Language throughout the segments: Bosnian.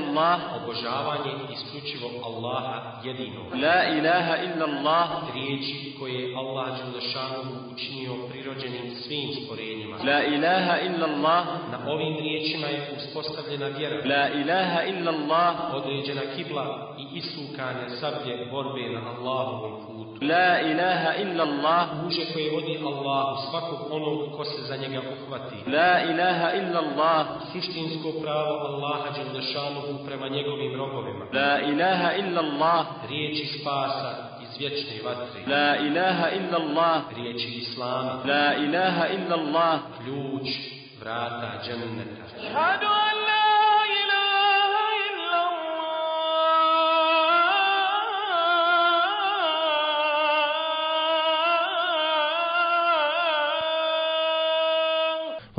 illallah obožavanje isključivo Allaha jedino la ilaha illallah riječi koje Allah dželešanu učinio prirođenim svim stvorenjima. la ilaha illallah na ovim riječima je uspostavljena vjera. la ilaha illallah određena kibla i isukane sablje borbe na Allahovom putu. La ilaha illa Allah Muže koje vodi Allah svakog onog ko se za njega uhvati. La ilaha illa Allah Suštinsko pravo Allaha Đeldešanuhu prema njegovim robovima. La ilaha illa Allah Riječi spasa iz vječne vatre. La ilaha illa Allah Riječi Islama. La ilaha illa Allah Ključ vrata dženneta. Ihadu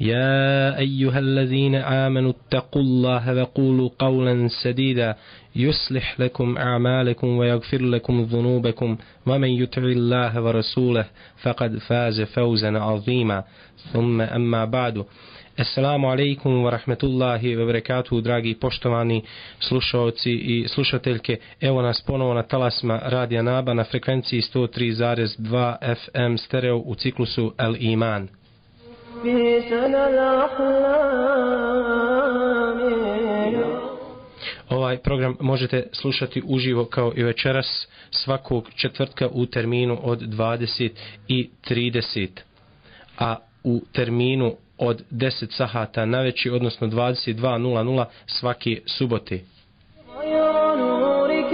يا أيها الذين آمنوا اتقوا الله وقولوا قولا سديدا. يصلح لكم أعمالكم ويغفر لكم ذنوبكم. ومن يطع الله ورسوله فقد فاز فوزا عظيما. ثم أما بعد. السلام عليكم ورحمة الله وبركاته دراجي poštovani slušalci i slušateljke. Evo nas ponovo na talasma Radija Naba na frekvenciji 103.2 FM stereo u الإيمان في سنى الأحلام Ovaj program možete slušati uživo kao i večeras svakog četvrtka u terminu od 20 i 30. A u terminu od 10 sahata na veći, odnosno 22.00 svake subote. غير نورك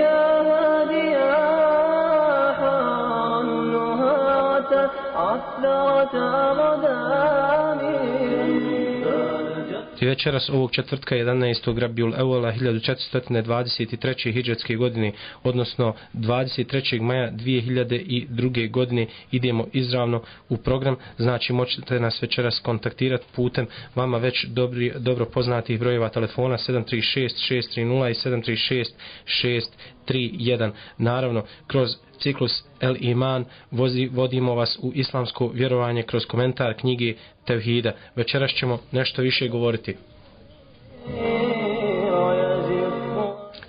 I večeras ovog četvrtka 11. Rabiul Evola 1423. hijđatske godine, odnosno 23. maja 2002. godine, idemo izravno u program. Znači, moćete nas večeras kontaktirati putem vama već dobri, dobro poznatih brojeva telefona 736 630 i 736 631. Naravno, kroz ciklus El Iman vozi, vodimo vas u islamsko vjerovanje kroz komentar knjige Tevhida. Večeras ćemo nešto više govoriti.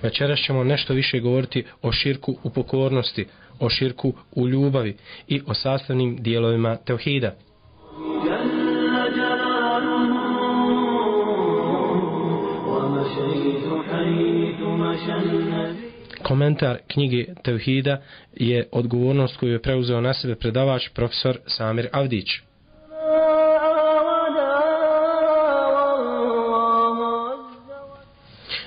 Večeras ćemo nešto više govoriti o širku u pokornosti, o širku u ljubavi i o sastavnim dijelovima Tevhida. جل جلاله ومشيت حيث مشى النبي komentar knjige Tevhida je odgovornost koju je preuzeo na sebe predavač profesor Samir Avdić.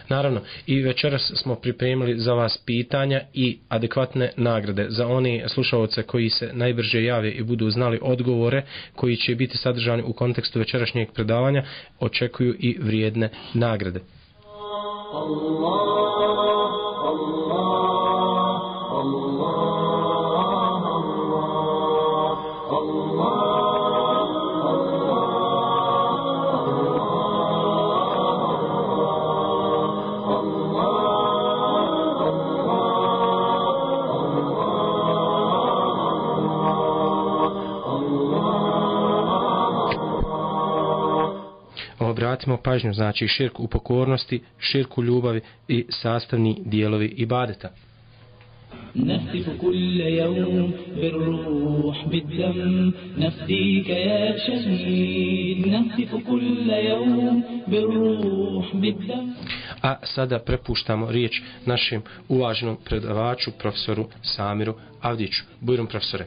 Naravno, i večeras smo pripremili za vas pitanja i adekvatne nagrade za one slušalce koji se najbrže jave i budu znali odgovore koji će biti sadržani u kontekstu večerašnjeg predavanja, očekuju i vrijedne nagrade. obratimo pažnju, znači širk u pokornosti, širk u ljubavi i sastavni dijelovi ibadeta. نهتف كل يوم بالروح بالدم نفديك يا شهيد نهتف كل يوم بالروح بالدم A sada prepuštamo riječ našem uvaženom predavaču, profesoru Samiru Avdiću. Bujrom profesore.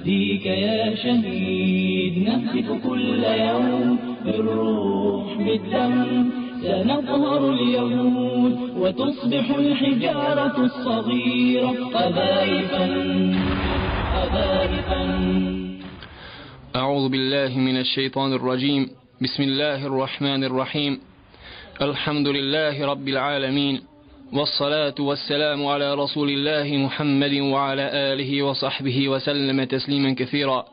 نفديك يا شهيد نهتف كل يوم بالروح بالدم سنظهر اليهود وتصبح الحجارة الصغيرة. قذائفا قذائفا أعوذ بالله من الشيطان الرجيم. بسم الله الرحمن الرحيم. الحمد لله رب العالمين والصلاة والسلام على رسول الله محمد وعلى آله وصحبه وسلم تسليما كثيرا.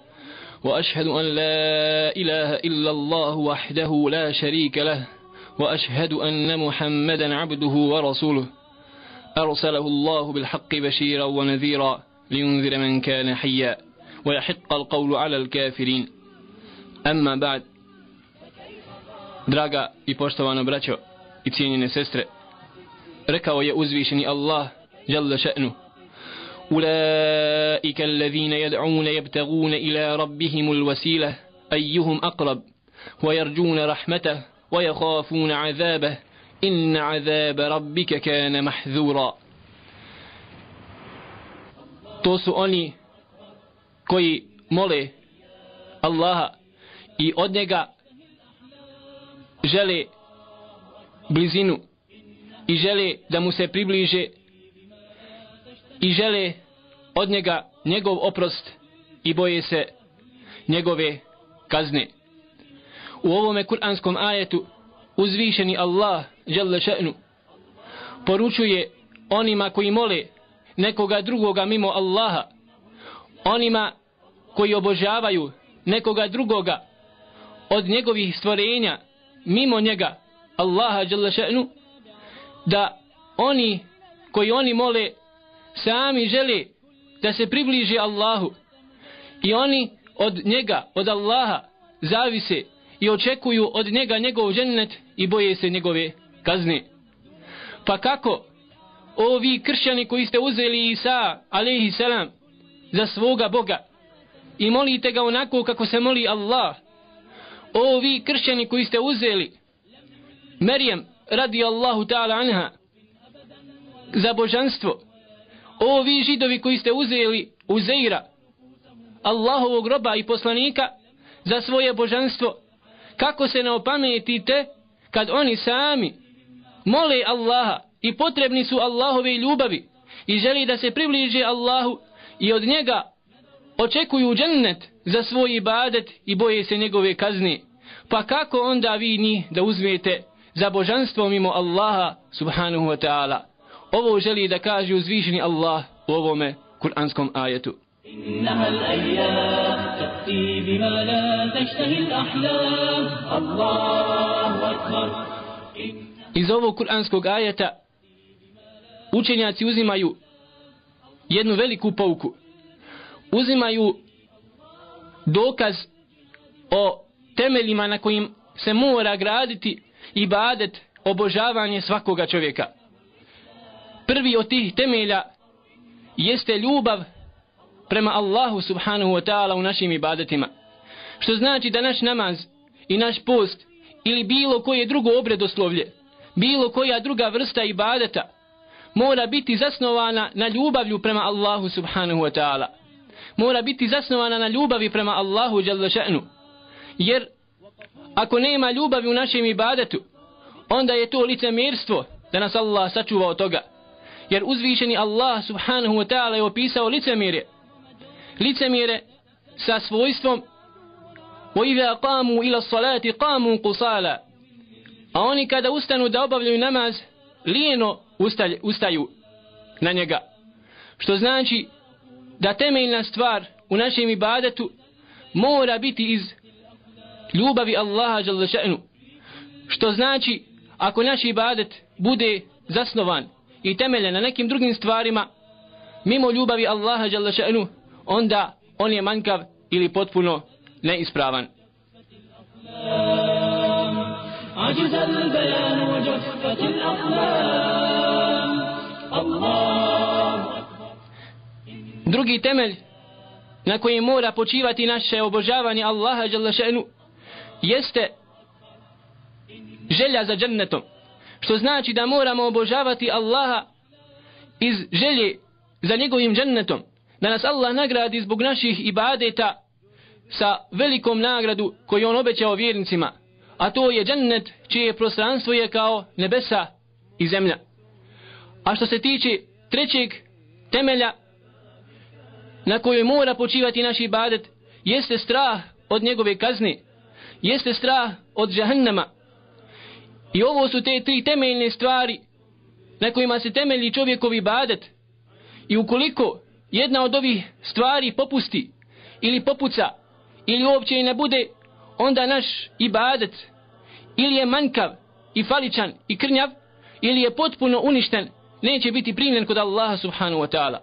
وأشهد أن لا إله إلا الله وحده لا شريك له وأشهد أن محمدا عبده ورسوله. أرسله الله بالحق بشيرا ونذيرا لينذر من كان حيا ويحق القول على الكافرين. أما بعد Draga i poštovana braćo i cijenjene sestre, Allah, jalla še'nu, أولئك الذين يدعون يبتغون إلى ربهم الوسيلة أيهم أقرب؟ ويرجون رحمته ويخافون عذابه. إن عذاب ربك كان محذورا. To su oni koji mole Allaha i od njega žele blizinu i žele da mu se približe i žele od njega njegov oprost i boje se njegove kazne. U ovome kuranskom ajetu uzvišeni Allah žele še'nu poručuje onima koji mole nekoga drugoga mimo Allaha onima koji obožavaju nekoga drugoga od njegovih stvorenja mimo njega Allaha žele še'nu da oni koji oni mole sami žele da se približi Allahu i oni od njega, od Allaha zavise i očekuju od njega njegov džennet i boje se njegove kazne. Pa kako ovi kršćani koji ste uzeli Isa alaihi salam za svoga Boga i molite ga onako kako se moli Allah ovi kršćani koji ste uzeli Merijem radi Allahu ta'ala anha za božanstvo o vi židovi koji ste uzeli Uzeira Allahovog roba i poslanika za svoje božanstvo kako se ne opametite kad oni sami mole Allaha i potrebni su Allahove ljubavi i želi da se približe Allahu i od njega očekuju džennet za svoj ibadet i boje se njegove kazne. Pa kako onda vi njih da uzmete za božanstvo mimo Allaha subhanahu wa ta'ala? Ovo želi da kaže uzvišeni Allah u ovome kuranskom ajetu. إنها الأيام تأتي بما لا تشتهي الأحلام الله أكبر Iz ovog kuranskog ajeta učenjaci uzimaju jednu veliku pouku. Uzimaju dokaz o temeljima na kojim se mora graditi ibadet, obožavanje svakoga čovjeka. Prvi od tih temelja jeste ljubav prema Allahu subhanahu wa ta'ala u našim ibadetima. Što znači da naš namaz i naš post ili bilo koje drugo obredoslovlje, bilo koja druga vrsta ibadeta mora biti zasnovana na ljubavlju prema Allahu subhanahu wa ta'ala. Mora biti zasnovana na ljubavi prema Allahu jalla še'nu. Jer ako nema ljubavi u našem ibadetu, onda je to licemirstvo da nas Allah sačuva od toga. Jer uzvišeni Allah subhanahu wa ta'ala je opisao licemire. Licemire sa svojstvom وَإِذَا قَامُوا إِلَى الصَّلَاةِ قَامُوا قُصَالًا A oni kada ustanu da obavljaju namaz, lijeno ustalj, ustaju na njega. Što znači da temeljna stvar u našem ibadetu mora biti iz ljubavi Allaha jalla še'nu. Što znači ako naš ibadet bude zasnovan i temeljen na nekim drugim stvarima mimo ljubavi Allaha jalla še'nu onda on je manjkav ili potpuno neispravan. عجز البيان وجفت الأقلام الله Drugi temelj na koji mora počivati naše obožavanje Allaha dželle še'nu jeste želja za džennetom. Što znači da moramo obožavati Allaha iz želje za njegovim džennetom. Da nas Allah nagradi zbog naših ibadeta sa velikom nagradu koju on obećao vjernicima. A to je džennet čije prostranstvo je kao nebesa i zemlja. A što se tiče trećeg temelja na kojoj mora počivati naš ibadet, jeste strah od njegove kazne, jeste strah od džahannama. I ovo su te tri temeljne stvari na kojima se temelji čovjekovi badet. I ukoliko jedna od ovih stvari popusti ili popuca ili uopće ne bude, onda naš ibadet ili je manjkav i faličan i krnjav ili je potpuno uništen, neće biti primljen kod Allaha subhanahu wa ta'ala.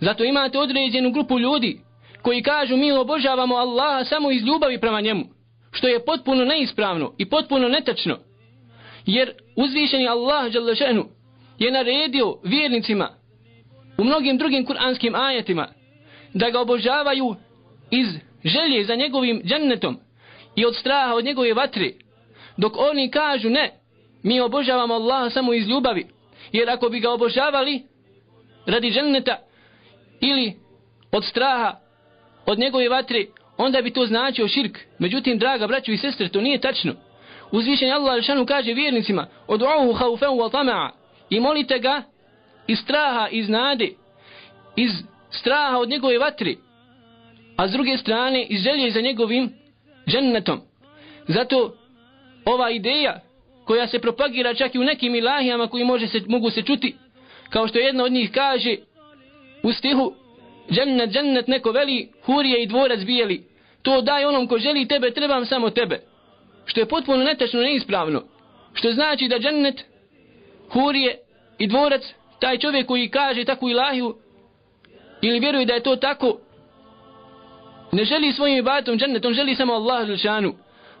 Zato imate određenu grupu ljudi koji kažu mi obožavamo Allaha samo iz ljubavi prema njemu, što je potpuno neispravno i potpuno netačno. Jer uzvišeni Allah Đalešenu je naredio vjernicima u mnogim drugim kuranskim ajetima da ga obožavaju iz želje za njegovim džennetom i od straha od njegove vatre. Dok oni kažu ne, mi obožavamo Allaha samo iz ljubavi. Jer ako bi ga obožavali radi dženneta ili od straha od njegove vatre, onda bi to značio širk. Međutim, draga braćo i sestre, to nije tačno. Uzvišen Allah Žešanu kaže vjernicima, od haufen wa tama'a i molite ga iz straha, iz nade, iz straha od njegove vatre, a s druge strane iz želje za njegovim džennetom. Zato ova ideja koja se propagira čak i u nekim ilahijama koji može se, mogu se čuti, kao što jedna od njih kaže u stihu džennet, džennet neko veli, hurije i dvorac bijeli. To daj onom ko želi tebe, trebam samo tebe. Što je potpuno netačno neispravno. Što znači da džennet, hurije i dvorac, taj čovjek koji kaže takvu ilahiju, ili vjeruje da je to tako, ne želi svojim ibadetom džennet, on želi samo Allah želšanu.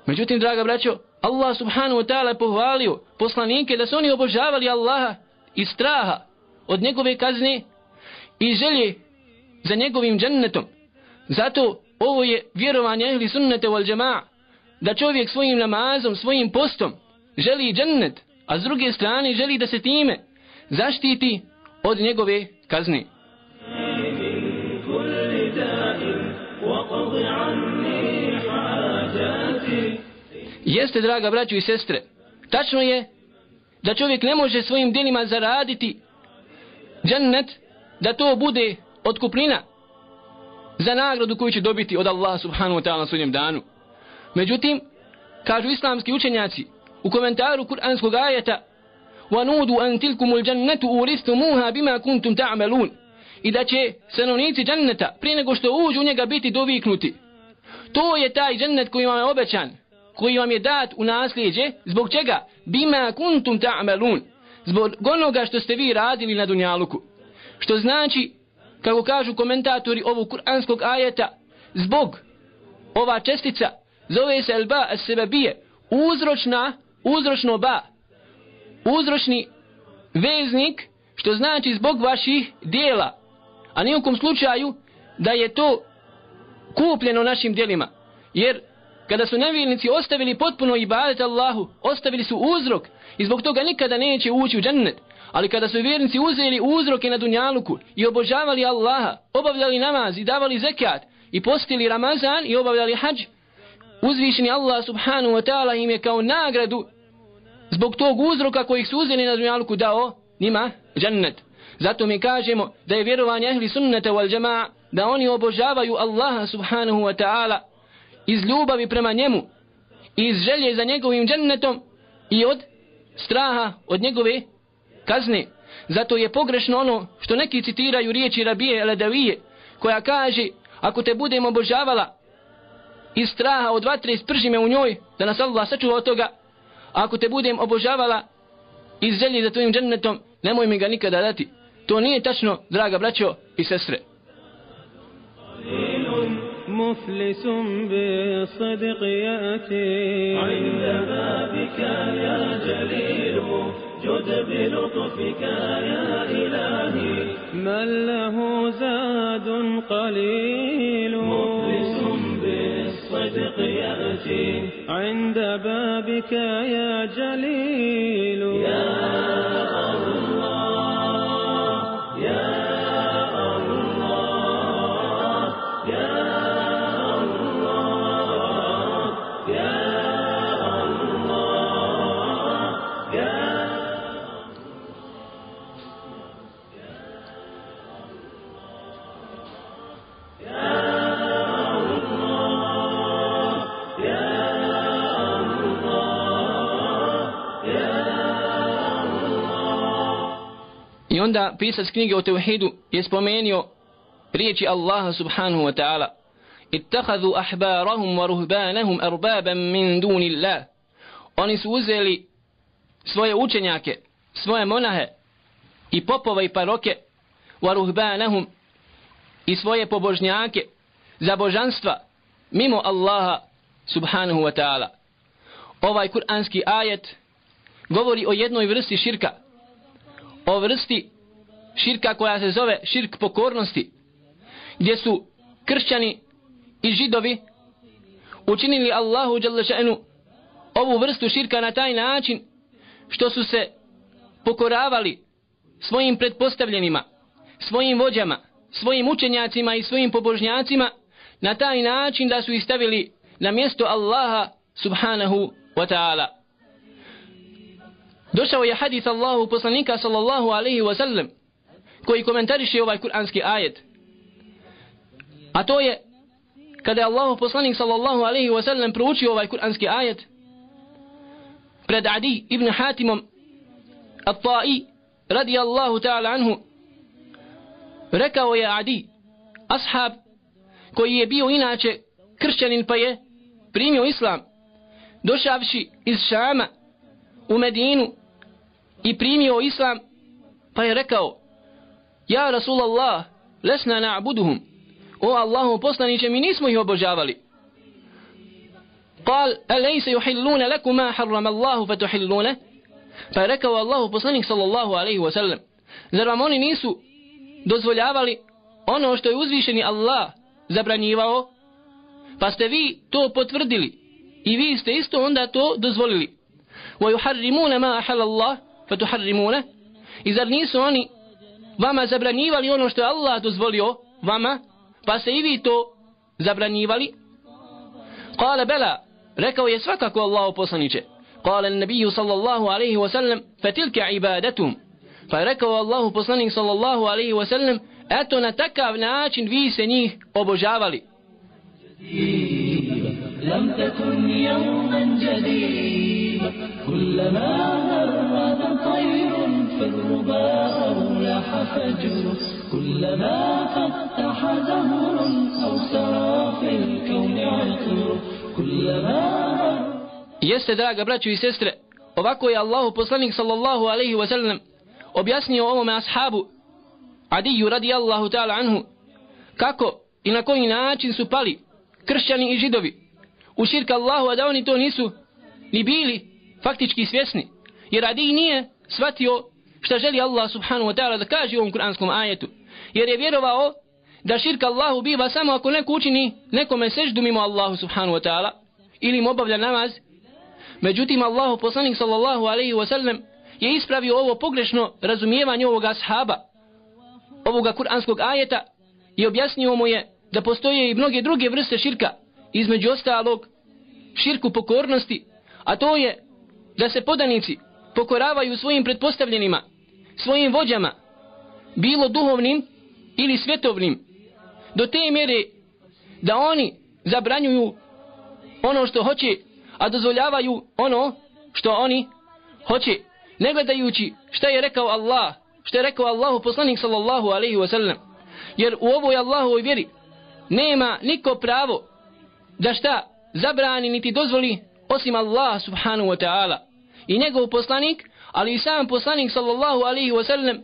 Međutim, draga braćo, Allah subhanahu wa ta'ala je pohvalio poslanike da su oni obožavali Allaha i straha od njegove kazne i želje za njegovim džennetom. Zato ovo je vjerovanje ehli sunnete wal džema'a da čovjek svojim namazom, svojim postom želi džennet, a s druge strane želi da se time zaštiti od njegove kazne. Jeste, draga braću i sestre, tačno je da čovjek ne može svojim djelima zaraditi džennet, da to bude otkuplina za nagradu koju će dobiti od Allaha subhanahu wa ta'ala na sudnjem danu. Međutim, kažu islamski učenjaci u komentaru kuranskog ajeta وَنُودُ أَنْ تِلْكُمُ الْجَنَّةُ أُورِثْتُمُوهَا بِمَا كُنْتُمْ تَعْمَلُونَ i da će stanovnici dženneta prije nego što uđu u njega biti doviknuti. To je taj džennet koji vam je obećan, koji vam je dat u nasljeđe, zbog čega? Bima kuntum ta'malun. Zbog onoga što ste vi radili na dunjaluku. Što znači, kako kažu komentatori ovog kuranskog ajeta, zbog ova čestica zove se elba as sebebije. uzročna, uzročno ba, uzročni veznik, što znači zbog vaših dijela, a nijekom slučaju da je to kupljeno našim dijelima. Jer kada su nevjernici ostavili potpuno ibadet Allahu, ostavili su uzrok i zbog toga nikada neće ući u džennet. Ali kada su vjernici uzeli uzroke na dunjaluku i obožavali Allaha, obavljali namaz i davali zekat i postili Ramazan i obavljali hađ, uzvišeni Allah subhanahu wa ta'ala im je kao nagradu zbog tog uzroka kojih su uzeli na dunjalku dao njima džennet. Zato mi kažemo da je vjerovanje ehli sunnata wal džema'a da oni obožavaju Allaha subhanahu wa ta'ala iz ljubavi prema njemu iz želje za njegovim džennetom i od straha od njegove kazne. Zato je pogrešno ono što neki citiraju riječi Rabije Eledavije koja kaže ako te budem obožavala iz straha od vatre isprži me u njoj da nas Allah sačuva od toga ako te budem obožavala iz želje za tvojim džennetom nemoj mi ga nikada dati. To nije tačno, draga braćo i sestre. مفلس بالصدق يأتي عند بابك يا جليل جد بلطفك يا إلهي من له زاد قليل مفلس بالصدق يأتي عند بابك يا جليل. يا الله I onda pisac knjige o Teuhidu je spomenio riječi Allaha subhanahu wa ta'ala. Ittakhadhu ahbarahum wa ruhbanahum arbaban min dunillah. Oni su uzeli svoje učenjake svoje monahe i popove i paroke wa ruhbanahum i svoje pobožnjake za božanstva mimo Allaha subhanahu wa ta'ala. Ovaj kuranski ajet govori o jednoj vrsti širka o vrsti širka koja se zove širk pokornosti gdje su kršćani i židovi učinili Allahu Đalešenu ovu vrstu širka na taj način što su se pokoravali svojim pretpostavljenima, svojim vođama, svojim učenjacima i svojim pobožnjacima na taj način da su ih stavili na mjesto Allaha subhanahu wa ta'ala. Došao je hadis Allahu poslanika sallallahu alaihi wa sallam koji komentariše ovaj kuranski ajet. A to je kada je Allahu poslanik sallallahu alaihi wa sallam proučio ovaj kuranski ajet pred Adi ibn Hatimom At-Ta'i radijallahu ta'ala anhu rekao je Adi ashab koji je bio inače kršćanin pa je primio islam došavši iz Šama u Medinu i primio islam pa je rekao Ja Rasulallah, lesna na'buduhum. O Allahu poslaniće, mi nismo ih obožavali. Qal, alejse yuhilluna lakuma harram Allahu fatuhilluna? Pa rekao Allahu poslanik sallallahu alaihi wa sallam, zar vam oni nisu dozvoljavali ono što je uzvišeni Allah zabranjivao? Pa ste vi to potvrdili i vi ste isto onda to dozvolili. Wa yuharrimuna ma ahalallah fatuharrimuna? I zar nisu oni vama zabranjivali ono što je Allah dozvolio vama pa se i vi to zabranjivali قال بلا rekao je svakako Allah poslaniće قال النبي صلى الله عليه وسلم فتلك عبادتهم pa je rekao Allah poslanik صلى الله عليه وسلم eto na takav način vi se njih obožavali لم تكن يوما جديدا كلما هرب طير في الرباء أو لاح فجر كلما فتح زهر أو سرى في الكون عطر كلما هرب Jeste, draga braćo i sestre, ovako je Allahu poslanik sallallahu alaihi wa sallam objasnio ovome ashabu Adiju radijallahu ta'ala anhu kako i na koji način su pali kršćani i židovi u širka Allahu a da oni to nisu ni bili faktički svjesni jer Adi nije shvatio šta želi Allah subhanahu wa ta'ala da kaže u ovom kuranskom ajetu? Jer je vjerovao da širka Allahu biva samo ako neko učini nekome seždu mimo Allahu subhanahu wa ta'ala ili mu obavlja namaz. Međutim, Allahu poslanik sallallahu alaihi wa sallam je ispravio ovo pogrešno razumijevanje ovoga ashaba, ovoga kuranskog ajeta i objasnio mu je da postoje i mnoge druge vrste širka, između ostalog širku pokornosti, a to je da se podanici pokoravaju svojim pretpostavljenima, svojim vođama, bilo duhovnim ili svjetovnim, do te mjere da oni zabranjuju ono što hoće, a dozvoljavaju ono što oni hoće, ne gledajući šta je rekao Allah, šta je rekao Allahu poslanik sallallahu alaihi wasallam. Jer u ovoj Allahovoj vjeri nema niko pravo da šta zabrani niti dozvoli osim Allah subhanahu wa ta'ala I njegov poslanik, ali i sam poslanik sallallahu alaihi wa sallam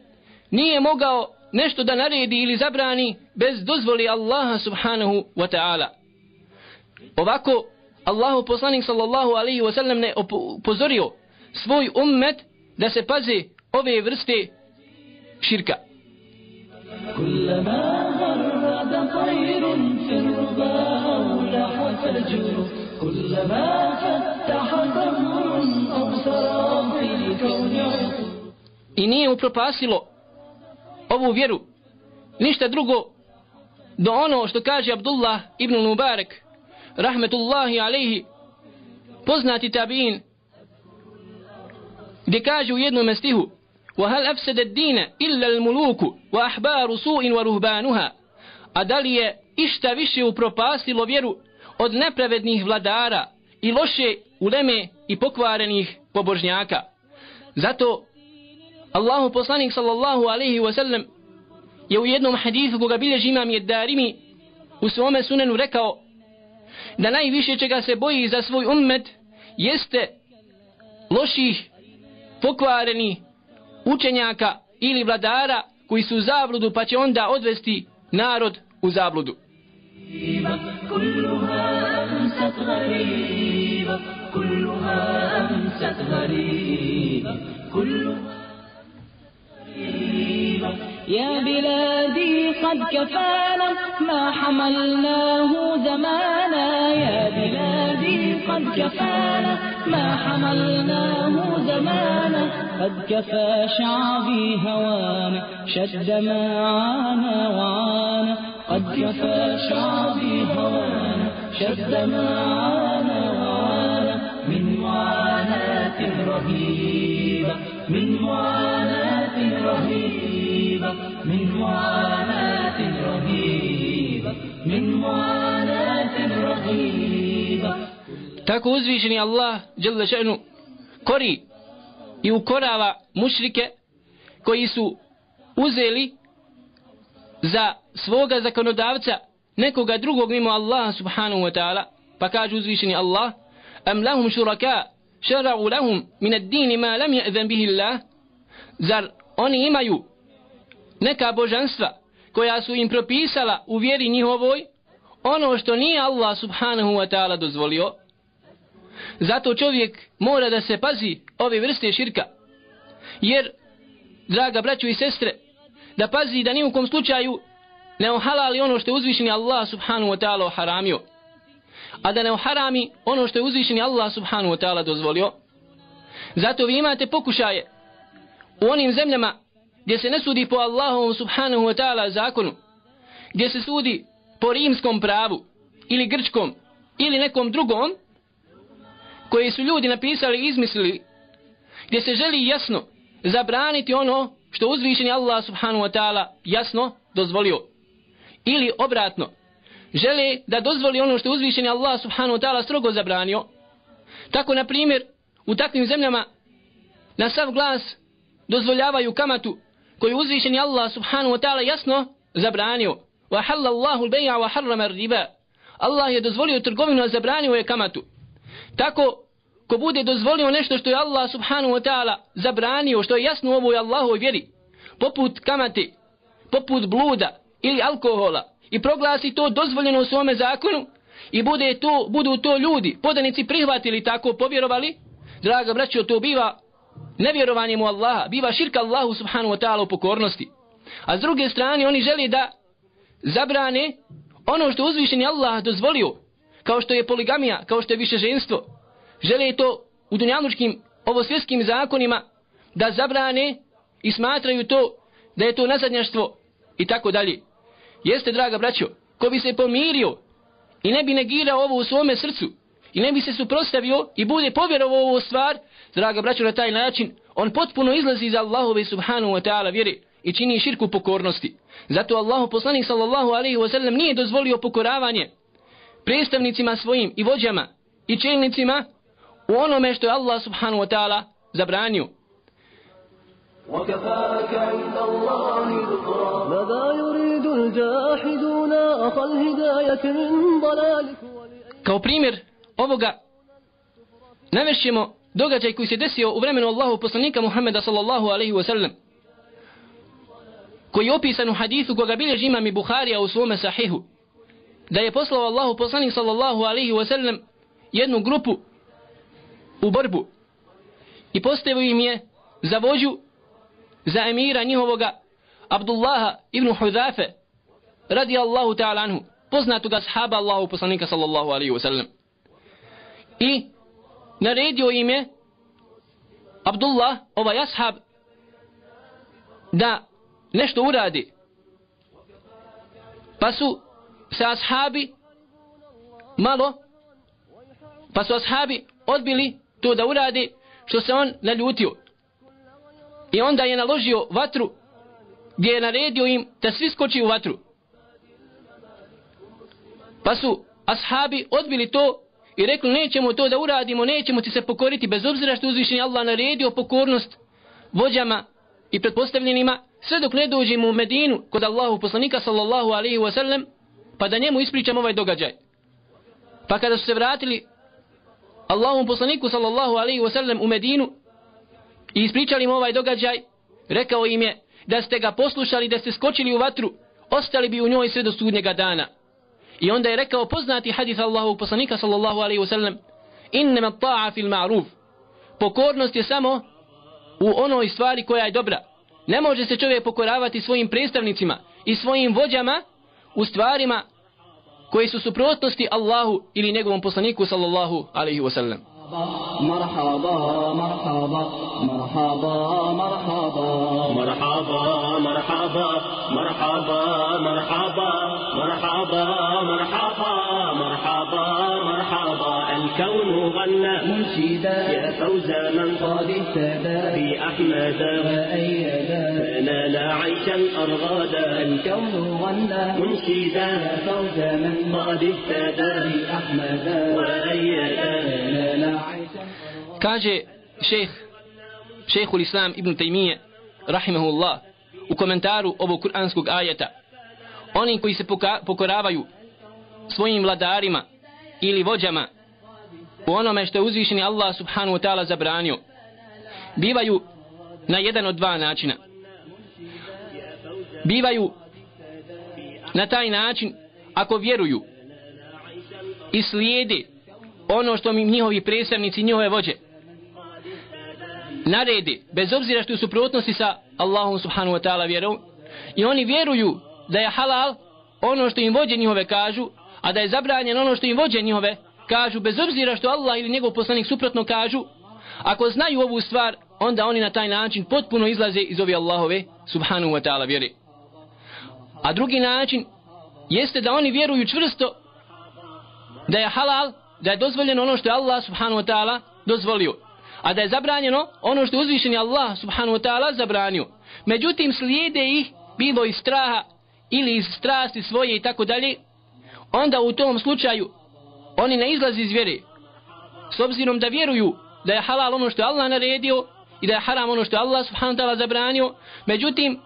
nije mogao nešto da naredi ili zabrani bez dozvoli Allaha subhanahu wa ta'ala. Ovako, Allahu poslanik sallallahu alaihi wa sallam ne upozorio svoj ummet da se paze ove vrste širka. كلما غرد طير في الربا أولح فجر كلما فتح زمر I nije upropasilo ovu vjeru ništa drugo do ono što kaže Abdullah ibn Mubarak rahmetullahi alaihi poznati tabiin gdje kaže u jednom stihu وهل أفسد الدين إلا الملوك وأحبار سوء ورهبانها a da li je išta više upropastilo vjeru od nepravednih vladara i loše uleme i pokvarenih pobožnjaka. Zato Allahu poslanik sallallahu alaihi wa sallam je u jednom hadithu koga bilježi imam je darimi u svome sunenu rekao da najviše čega se boji za svoj ummet jeste loših, pokvareni učenjaka ili vladara koji su u zabludu pa će onda odvesti narod u zabludu. كلها أمست غريبة كلها أمست غريبة يا بلادي قد كفانا ما حملناه زمانا. يا بلادي قد كفانا ما حملناه زمانا. قد كفى شعبي هوانا شد ما عانى وعانى قد كفى شعبي هوانا شد ما عانى وعانى من معاناة رهيبة من معاناة رهيبة من معاناة رهيبة من معاناة رهيبة Tako uzvišeni Allah, Jalla še'nu, kori i ukorava mušrike koji su uzeli za svoga zakonodavca nekoga drugog mimo Allaha subhanahu wa ta'ala pa kaže uzvišeni Allah am lahum šuraka šara'u lahum min ad-din ma lam ya'zan bihi Allah zar oni imaju neka božanstva koja su im propisala u vjeri njihovoj ono što nije Allah subhanahu wa ta'ala dozvolio zato čovjek mora da se pazi ove vrste širka. Jer draga braćo i sestre da pazi da ni u kom slučaju ne ohalali ono što je uzvišeni Allah subhanahu wa ta'ala haramio a da ne oharami ono što je uzvišeni Allah subhanahu wa ta'ala dozvolio. Zato vi imate pokušaje u onim zemljama gdje se ne sudi po Allahovom subhanahu wa ta'ala zakonu gdje se sudi po rimskom pravu ili grčkom ili nekom drugom koji su ljudi napisali i izmislili gdje se želi jasno zabraniti ono što uzvišeni Allah subhanahu wa ta'ala jasno dozvolio. Ili obratno, žele da dozvoli ono što uzvišeni Allah subhanahu wa ta'ala strogo zabranio. Tako, na primjer, u takvim zemljama na sav glas dozvoljavaju kamatu koju uzvišeni Allah subhanahu wa ta'ala jasno zabranio. Wa halla Allahu al-bay'a wa harrama riba. Allah je dozvolio trgovinu, a zabranio je kamatu. Tako ko bude dozvolio nešto što je Allah subhanahu wa ta'ala zabranio, što je jasno u ovoj Allahovoj vjeri, poput kamate, poput bluda ili alkohola, i proglasi to dozvoljeno u svome zakonu, i bude to, budu to ljudi, podanici prihvatili tako, povjerovali, draga braćo, to biva nevjerovanjem u Allaha, biva širka Allahu subhanahu wa ta'ala u pokornosti. A s druge strane, oni žele da zabrane ono što uzvišeni Allah dozvolio, kao što je poligamija, kao što je više ženstvo, žele to u dunjalučkim ovosvjetskim zakonima da zabrane i smatraju to da je to nazadnjaštvo i tako dalje. Jeste, draga braćo, ko bi se pomirio i ne bi negirao ovo u svome srcu i ne bi se suprostavio i bude povjerovao ovo stvar, draga braćo, na taj način, on potpuno izlazi iz Allahove subhanahu wa ta'ala vjere i čini širku pokornosti. Zato Allahu poslanik sallallahu alaihi wa sallam nije dozvolio pokoravanje predstavnicima svojim i vođama i čelnicima u onome što je Allah subhanahu wa ta'ala zabranio. وكفاك عند الله ذكرا ماذا يريد الجاحدون أخى الهداية من ضلالك Kao primjer ovoga navešćemo događaj koji se desio u vremenu Allahu poslanika Muhammeda sallallahu alaihi wasallam koji je opisan u hadithu koga bilježi imam i Buharija u svome sahihu da je poslao Allahu poslanik sallallahu alaihi wasallam jednu grupu u borbu i postavio im je za vođu za emira njihovoga Abdullaha ibn Hudafe radi Allahu ta'ala anhu poznatoga sahaba Allahu poslanika sallallahu alaihi wasallam. I naredio im je Abdullah, ovaj ashab da nešto uradi pa su se ashabi malo pa su ashabi odbili to da uradi što se on naljutio I onda je naložio vatru gdje je naredio im da svi skoči u vatru. Pa su ashabi odbili to i rekli nećemo to da uradimo, nećemo ti se pokoriti bez obzira što uzvišenje Allah naredio pokornost vođama i pretpostavljenima sve dok ne dođemo u Medinu kod Allahu poslanika sallallahu alaihi wa sallam pa da njemu ispričamo ovaj događaj. Pa kada su se vratili Allahom poslaniku sallallahu alaihi wa sallam u Medinu i ispričali mu ovaj događaj, rekao im je da ste ga poslušali, da ste skočili u vatru, ostali bi u njoj sve do sudnjega dana. I onda je rekao poznati hadith Allahu poslanika sallallahu alaihi wa sallam, innema ta'a fil ma'ruf. Pokornost je samo u onoj stvari koja je dobra. Ne može se čovjek pokoravati svojim predstavnicima i svojim vođama u stvarima koji su suprotnosti Allahu ili njegovom poslaniku sallallahu alaihi wa sallam. مرحبا مرحبا مرحبا مرحبا. مرحبا مرحبا مرحبا مرحبا مرحبا مرحبا مرحبا مرحبا. الكون غنى. منشدا يا فوز من قد اهتدى. بأحمد. وأيدا فنال عيشا أرغادا. الكون غنى. منشدا. يا فوز من قد اهتدى. بأحمد. Kaže šejh, šejhul Islam ibn Taymiye, rahimahullah, u komentaru ovog kuranskog ajeta, oni koji se pokoravaju svojim vladarima ili vođama u onome što je uzvišeni Allah subhanahu wa ta'ala zabranio, bivaju na jedan od dva načina. Bivaju na taj način ako vjeruju i slijede ono što mi njihovi predstavnici, njihove vođe naredi, bez obzira što je suprotnosti sa Allahom subhanahu wa ta'ala vjerom, i oni vjeruju da je halal ono što im vođe njihove kažu, a da je zabranjeno ono što im vođe njihove kažu, bez obzira što Allah ili njegov poslanik suprotno kažu, ako znaju ovu stvar, onda oni na taj način potpuno izlaze iz ove Allahove subhanahu wa ta'ala vjere. A drugi način jeste da oni vjeruju čvrsto da je halal, da je dozvoljeno ono što je Allah subhanahu wa ta'ala dozvolio. A da je zabranjeno ono što je uzvišeni Allah subhanahu wa ta'ala zabranio. Međutim slijede ih bilo iz straha ili iz strasti svoje i tako dalje. Onda u tom slučaju oni ne izlazi iz vjere. S obzirom da vjeruju da je halal ono što je Allah naredio i da je haram ono što je Allah subhanahu wa ta'ala zabranio. Međutim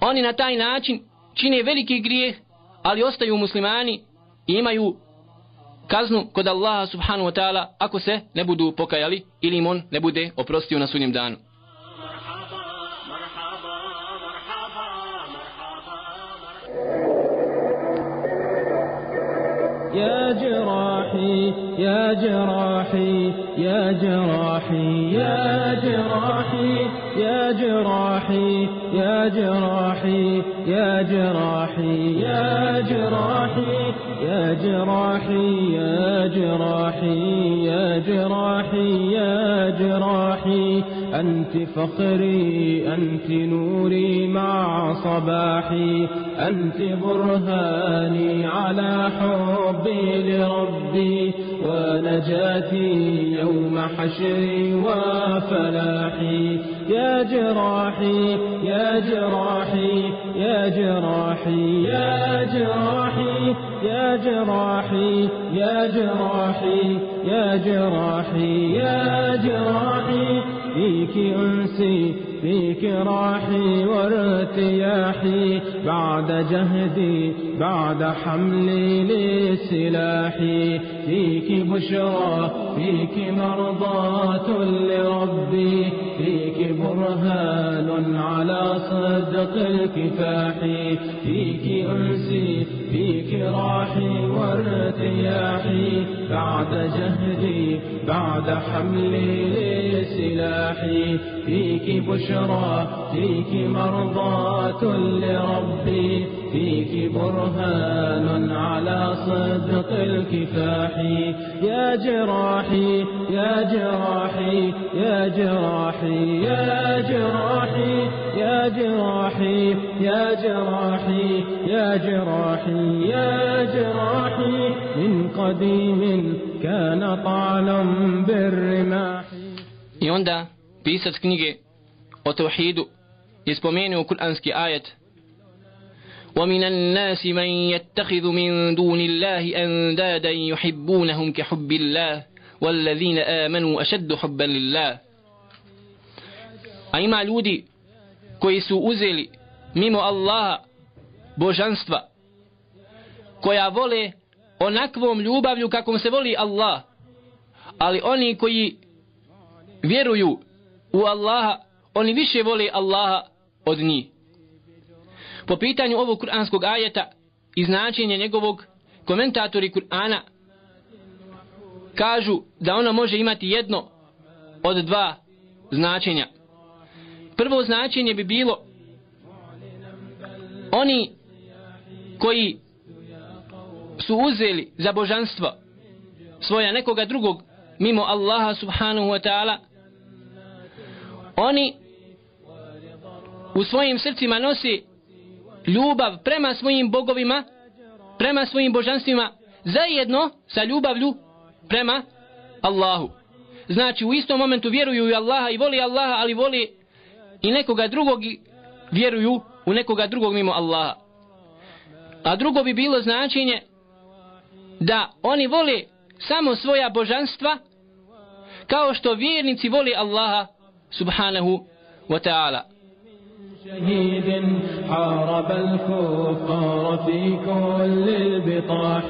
oni na taj način čine veliki grijeh ali ostaju muslimani i imaju kaznu kod Allaha subhanahu wa ta'ala ako se ne budu pokajali ili im on ne bude oprostio na sudnjem danu. يا جراحي يا جراحي يا جراحي يا جراحي يا جراحي يا جراحي يا جراحي يا جراحي يا جراحي يا جراحي يا جراحي يا جراحي. أنت فخري أنت نوري مع صباحي أنت برهاني على حبي لربي ونجاتي يوم حشري وفلاحي. يا جراحي يا جراحي يا جراحي يا جراحي يا جراحي يا جراحي. يا جراحي يا جراحي فيك أنسي فيك راحي وارتياحي بعد جهدي بعد حملي لسلاحي. فيك بشرى فيك مرضاة لربي فيك برهان على صدق الكفاح فيك أنسي فيك راحي وارتياحي بعد جهدي بعد حملي لسلاحي فيك بشرى فيك مرضاة لربي فيك برهان على صدق الكفاح. يا جراحي يا جراحي يا جراحي يا جراحي يا جراحي يا جراحي يا جراحي يا جراحي. من قديم كان طعنا بالرماح. I onda pisac knjige o tauhidu je spomenuo kuranski ومن الناس من يتخذ من دون الله أندادا يحبونهم كحب الله والذين آمنوا أشد حبا لله A ima ljudi koji su uzeli mimo Allaha božanstva koja vole onakvom ljubavlju kakom se voli Allah ali oni koji vjeruju u Allaha oni više vole Allaha od njih po pitanju ovog kuranskog ajeta i značenja njegovog komentatori Kur'ana kažu da ona može imati jedno od dva značenja. Prvo značenje bi bilo oni koji su uzeli za božanstvo svoja nekoga drugog mimo Allaha subhanahu wa ta'ala oni u svojim srcima nosi ljubav prema svojim bogovima, prema svojim božanstvima, zajedno sa ljubavlju prema Allahu. Znači u istom momentu vjeruju u Allaha i voli Allaha, ali voli i nekoga drugog i vjeruju u nekoga drugog mimo Allaha. A drugo bi bilo značenje da oni vole samo svoja božanstva kao što vjernici voli Allaha subhanahu wa ta'ala. شهيد حارب الكفار في كل البطاح.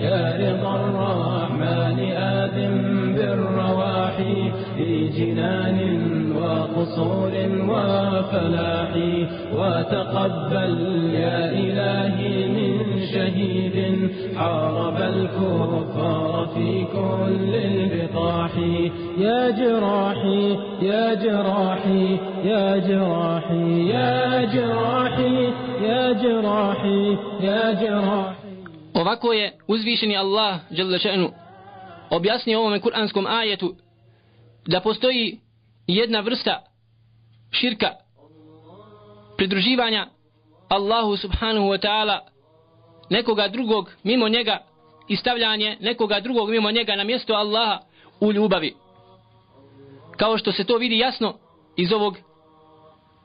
يا رضا الرحمن آدم بالرواحي في جنان وقصور وفلاح. وتقبل يا إلهي شهيد حارب الكفار في كل البطاح يا جراحي يا جراحي يا جراحي يا جراحي يا جراحي يا جراحي Ovako je uzvišeni Allah dželle še'nu objasnio ovome kuranskom ajetu da postoji jedna vrsta širka pridruživanja Allahu subhanahu wa ta'ala nekoga drugog mimo njega i stavljanje nekoga drugog mimo njega na mjesto Allaha u ljubavi. Kao što se to vidi jasno iz ovog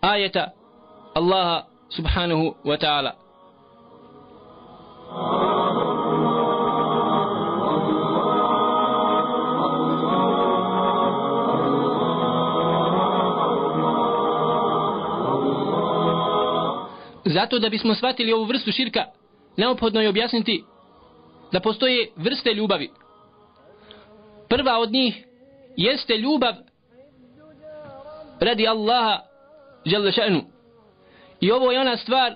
ajeta Allaha subhanahu wa ta'ala. Zato da bismo shvatili ovu vrstu širka, neophodno je objasniti da postoje vrste ljubavi. Prva od njih jeste ljubav radi Allaha žele. I ovo je ona stvar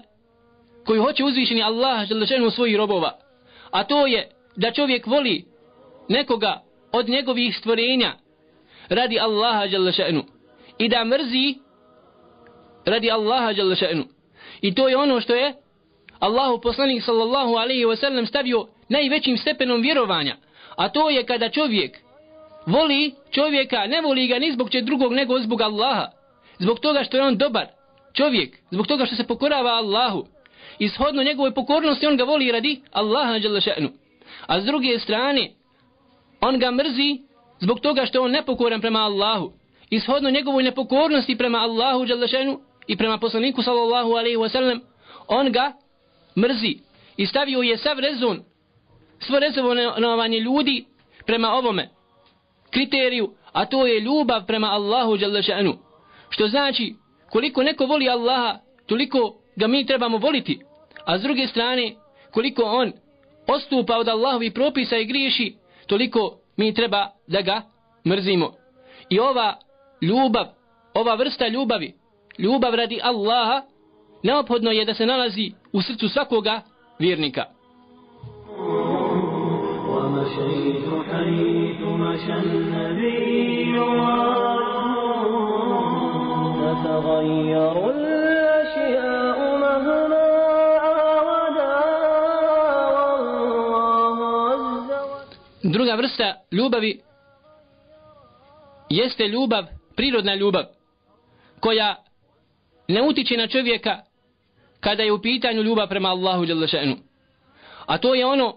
koju hoće uzvišeni Allah žele u svojih robova. A to je da čovjek voli nekoga od njegovih stvorenja radi Allaha žele. I da mrzi radi Allaha žele. I to je ono što je Allahu poslanik sallallahu alaihi wa sallam stavio najvećim stepenom vjerovanja. A to je kada čovjek voli čovjeka, ne voli ga ni zbog će drugog nego zbog Allaha. Zbog toga što je on dobar čovjek, zbog toga što se pokorava Allahu. Ishodno njegove pokornosti on ga voli radi Allaha na še'nu. A s druge strane, on ga mrzi zbog toga što on nepokoran prema Allahu. Ishodno njegovoj nepokornosti prema Allahu še'nu i prema poslaniku sallallahu alaihi wasallam, on ga mrzi i stavio je sav rezon, svo rezonovanje ljudi prema ovome kriteriju, a to je ljubav prema Allahu Đalešanu. Što znači, koliko neko voli Allaha, toliko ga mi trebamo voliti. A s druge strane, koliko on ostupa od Allahovi propisa i griješi, toliko mi treba da ga mrzimo. I ova ljubav, ova vrsta ljubavi, ljubav radi Allaha, neophodno je da se nalazi u srcu svakoga vjernika. ومشيت حيث مشى النبي تتغير الأشياء مهما Druga vrsta ljubavi jeste ljubav, prirodna ljubav, koja ne utiče na čovjeka kada je u pitanju ljubav prema Allahu Đalešenu. A to je ono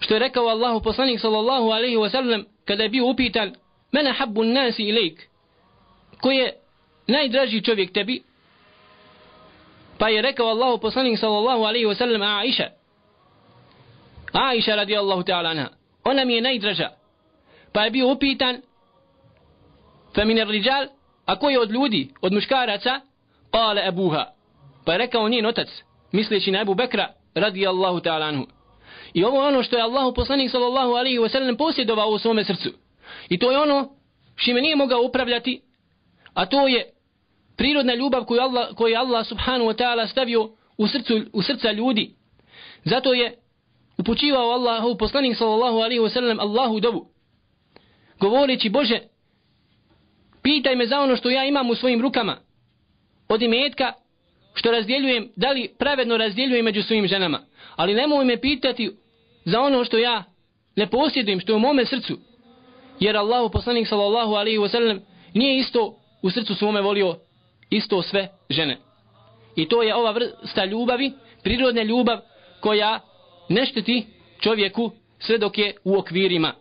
što je rekao Allahu poslanik sallallahu alaihi wa sallam kada je bio upitan mene habbu nasi ilajk? Ko je najdraži čovjek tebi? Pa je rekao Allahu poslanik sallallahu alaihi wa sallam Aisha. Aisha radijallahu ta'ala anha. Ona mi je najdraža. Pa je bio upitan fa min rijal a ko je od ljudi od muškaraca? Kale ebuha. pa je rekao njen otac misleći na Ebu Bekra radijallahu ta'ala anhu I ovo je ono što je Allahu poslanik sallallahu alaihi wa sallam posjedovao u svome srcu. I to je ono šime nije mogao upravljati, a to je prirodna ljubav koju Allah, koju Allah subhanahu wa ta'ala stavio u, srcu, u srca ljudi. Zato je upućivao Allahu poslanik sallallahu alaihi wa sallam Allahu dobu. Govoreći Bože, pitaj me za ono što ja imam u svojim rukama. Od imetka što razdjeljujem, da li pravedno razdjeljujem među svojim ženama. Ali nemoj me pitati za ono što ja ne posjedujem, što je u mome srcu. Jer Allahu poslanik sallallahu alaihi wa sallam nije isto u srcu svome volio isto sve žene. I to je ova vrsta ljubavi, prirodna ljubav koja ne šteti čovjeku sve dok je u okvirima.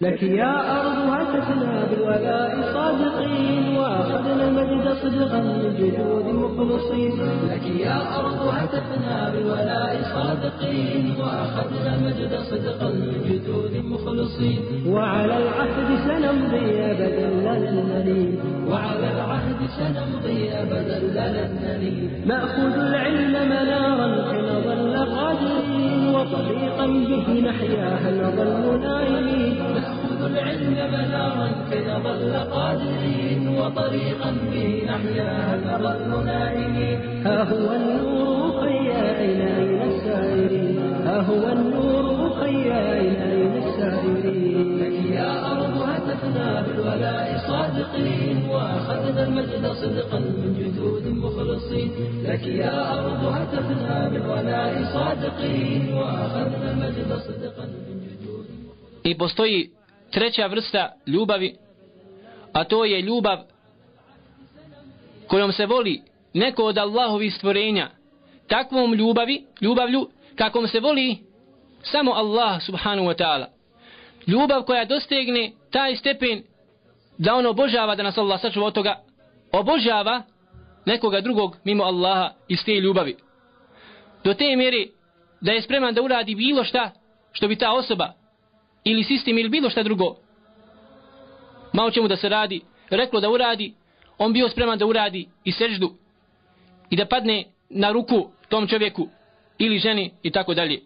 لك يا أرض هتفنا بالولاء صادقين وأخذنا المجد صدقا من جدود مخلصين. لك يا أرض هتفنا بالولاء صادقين وأخذنا المجد صدقا من جدود مخلصين. وعلى العهد سنمضي أبدا لن نلين وعلى العهد سنمضي أبدا لن نلين نأخذ العلم منارا حين ظل قادرين وطريقا به نحياها نظل نائمين نأخذ العلم منارا كي نظل قادرين وطريقا به نحياها نظل نائمين ها هو النور خيا إلى السائرين. ها هو النور خيا إلى السائرين لك يا أرض هتفنا بالولاء صادقين وأخذنا المجد صدقا من جدود مخلصين لك يا أرض هتفنا بالولاء صادقين وأخذنا المجد صدقا من جدود I postoji treća vrsta ljubavi, a to je ljubav kojom se voli neko od Allahovih stvorenja, takvom ljubavi, ljubavlju, kakom se voli samo Allah subhanahu wa ta'ala. Ljubav koja dostegne taj stepen da on obožava da nas Allah sačuva od toga, obožava nekoga drugog mimo Allaha iz te ljubavi. Do te mjere da je spreman da uradi bilo šta što bi ta osoba ili sistem ili bilo šta drugo malo čemu da se radi reklo da uradi on bio spreman da uradi i seždu i da padne na ruku tom čovjeku ili ženi i tako dalje.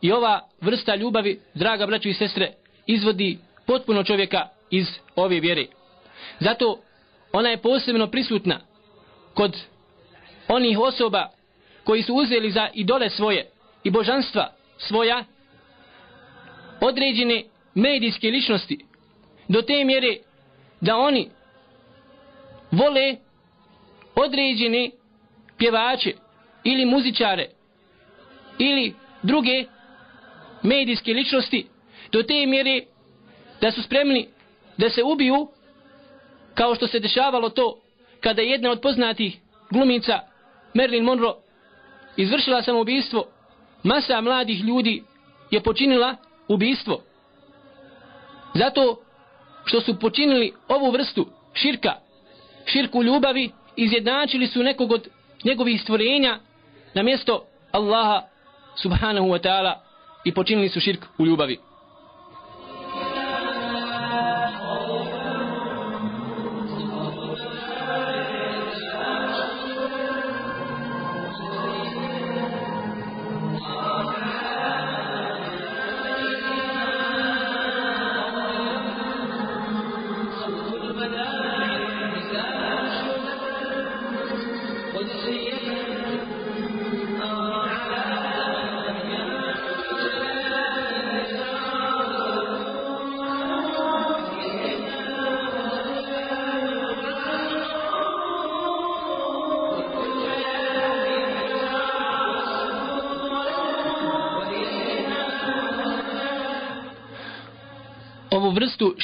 I ova vrsta ljubavi, draga braću i sestre, izvodi potpuno čovjeka iz ove vjere. Zato ona je posebno prisutna kod onih osoba koji su uzeli za idole svoje i božanstva svoja određene medijske ličnosti do te mjere da oni vole određene pjevače ili muzičare ili druge medijske ličnosti do te mjere da su spremni da se ubiju kao što se dešavalo to kada je jedna od poznatih glumica Marilyn Monroe izvršila samoubistvo. Masa mladih ljudi je počinila ubistvo. Zato što su počinili ovu vrstu širka širku ljubavi izjednačili su nekog od njegovih stvorenja na mjesto Allaha subhanahu wa ta'ala i počinili su širk u ljubavi.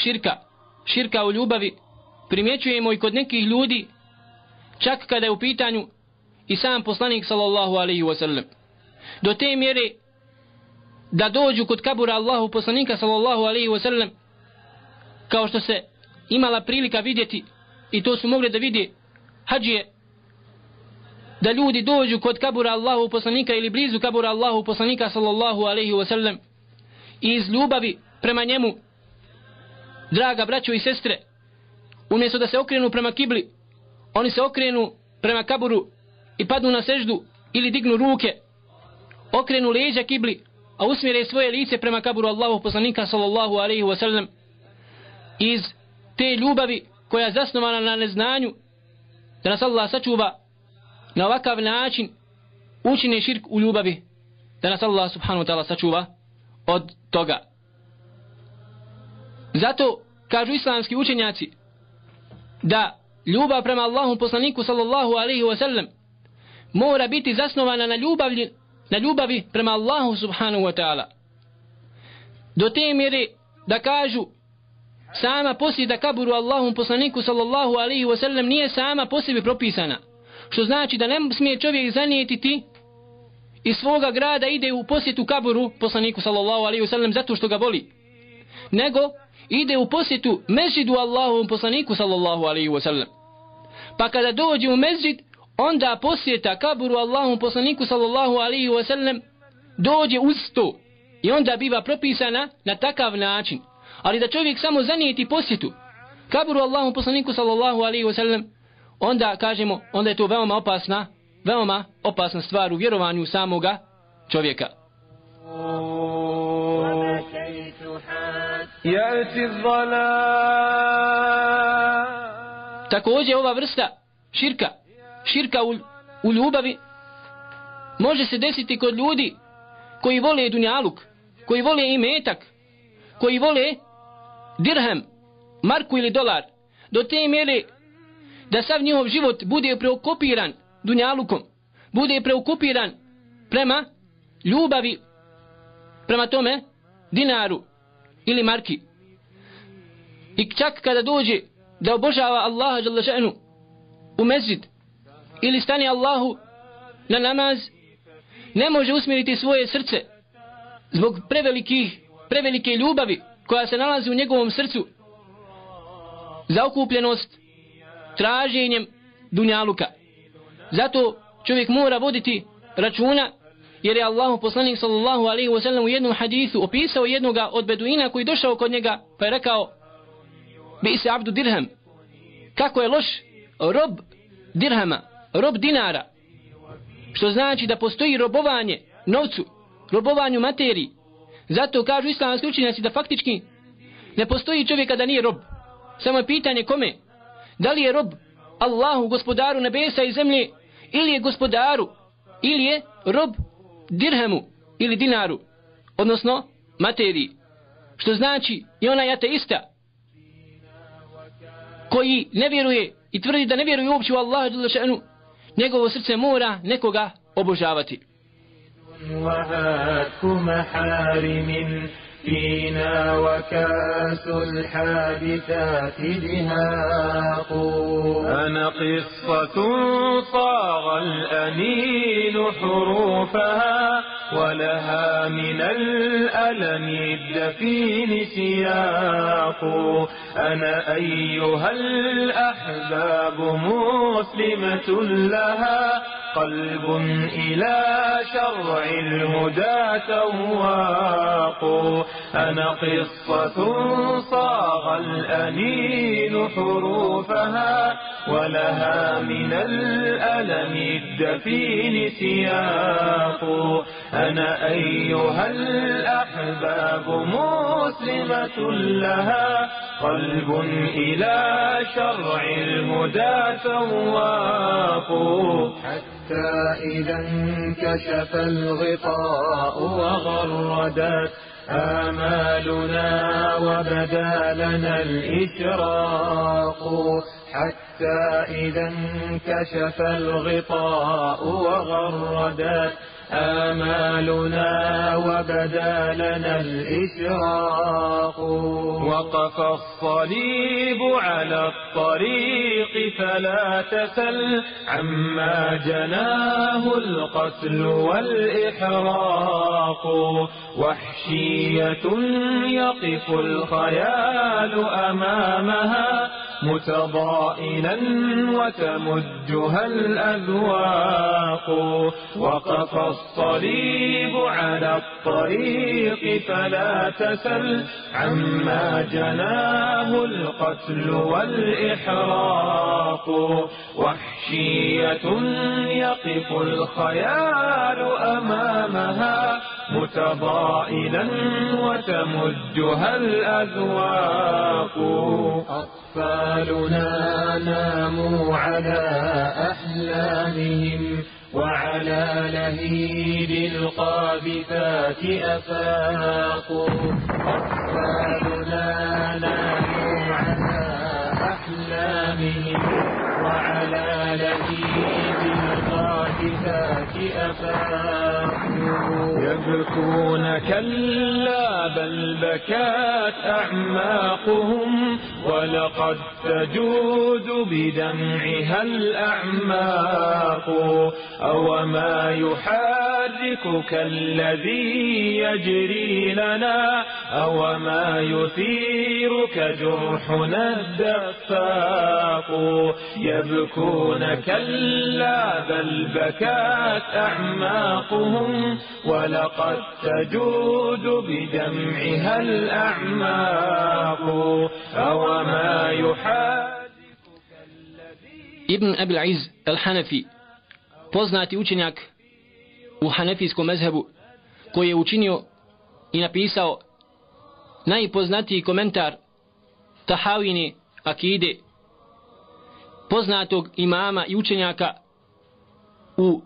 Širka, širka u ljubavi, primjećujemo i kod nekih ljudi, čak kada je u pitanju i sam poslanik sallallahu alaihi wasallam. Do te mjere da dođu kod kabura Allahu poslanika sallallahu alaihi wasallam, kao što se imala prilika vidjeti i to su mogli da vidi hađije, da ljudi dođu kod kabura Allahu poslanika ili blizu kabura Allahu poslanika sallallahu alaihi wasallam i iz ljubavi prema njemu draga braćo i sestre, umjesto da se okrenu prema kibli, oni se okrenu prema kaburu i padnu na seždu ili dignu ruke, okrenu leđa kibli, a usmjere svoje lice prema kaburu Allahu poslanika sallallahu alaihi wasallam iz te ljubavi koja je zasnovana na neznanju da nas Allah sačuva na ovakav način učine širk u ljubavi da nas Allah subhanahu wa ta'ala sačuva od toga. Zato kažu islamski učenjaci da ljubav prema Allahu poslaniku sallallahu alaihi wasallam mora biti zasnovana na ljubavi, na ljubavi prema Allahu subhanahu wa ta'ala. Do te mjere da kažu sama posjeda kaburu Allahom poslaniku sallallahu alaihi wasallam nije sama po sebi propisana. Što znači da ne smije čovjek zanijetiti iz svoga grada ide u posjetu kaburu poslaniku sallallahu alaihi wasallam zato što ga voli. Nego ide u posjetu mezžidu Allahovom poslaniku sallallahu alaihi wa sallam. Pa kada dođe u mezžid, onda posjeta kaburu Allahovom poslaniku sallallahu alaihi wa sallam dođe uz to. I onda biva propisana na takav način. Ali da čovjek samo zanijeti posjetu kaburu Allahovom poslaniku sallallahu alaihi wa sallam, onda kažemo, onda je to veoma opasna, veoma opasna stvar u vjerovanju samoga čovjeka. Oh. يأتي الظلام Također ova vrsta širka, širka u, u ljubavi, može se desiti kod ljudi koji vole dunjaluk, koji vole imetak, koji vole dirhem, marku ili dolar, do te mjere da sav njihov život bude preokupiran dunjalukom, bude preokupiran prema ljubavi, prema tome dinaru, ili marki. I čak kada dođe da obožava Allaha žele u mezid ili stani Allahu na namaz, ne može usmjeriti svoje srce zbog prevelikih, prevelike ljubavi koja se nalazi u njegovom srcu za okupljenost traženjem dunjaluka. Zato čovjek mora voditi računa jer je Allahu poslanik sallallahu alaihi wa sallam u jednom hadisu opisao jednoga od beduina koji došao kod njega pa je rekao bi se abdu dirhem kako je loš rob dirhama rob dinara. Što znači da postoji robovanje novcu robovanju materiji. Zato kažu islamski učenjaci da faktički ne postoji čovjek da nije rob. Samo je pitanje kome? Da li je rob Allahu gospodaru nebesa i zemlje ili je gospodaru ili je rob dirhemu ili dinaru, odnosno materiji. Što znači i ona je ateista koji ne vjeruje i tvrdi da ne vjeruje uopće u Allaha Đelešanu, njegovo srce mora nekoga obožavati. وهاتك محارم فينا وكأس الحادثات دهاق. أنا قصة صاغ الأنين حروفها ولها من الألم الدفين سياق أنا أيها الأحباب مسلمة لها قلب إلى شرع الهدى تواق أنا قصة صاغ الأنين حروفها ولها من الألم الدفين سياق أنا أيها الأحباب مسلمة لها قلب إلى شرع الهدى تواق حتى إذا انكشف الغطاء وغردت آمالنا وبدا لنا الإشراق. حتى إذا انكشف الغطاء وغردت آمالنا وبدا لنا الإشراق. وقف الصليب على الطريق فلا تسل عما جناه القتل والإحراق. وحشية يقف الخيال أمامها متضائلا وتمجها الأذواق. وقف الصليب على الطريق فلا تسل عما جناه القتل والإحراق. وحشية يقف الخيال أمامها متضائلا وتمجها الأذواق. أطفالنا ناموا على أحلامهم وعلى لهيب القاذفات أفاقوا أطفالنا ناموا على أحلامهم وعلى لهيب يبكون كلا بل بكات أعماقهم. ولقد تجود بدمعها الأعماق أو ما يحركك الذي يجري لنا أو ما يثيرك جرحنا الدفاق. يبكون كلا بل بكات أعماقهم ولقد تجود بدمعها الأعماق. أو ما يحركك Ibn Abil Iz el-Hanafi, poznati učenjak u hanefijskom mezhebu, koji je učinio i napisao najpoznatiji komentar Tahavine akide, poznatog imama i učenjaka u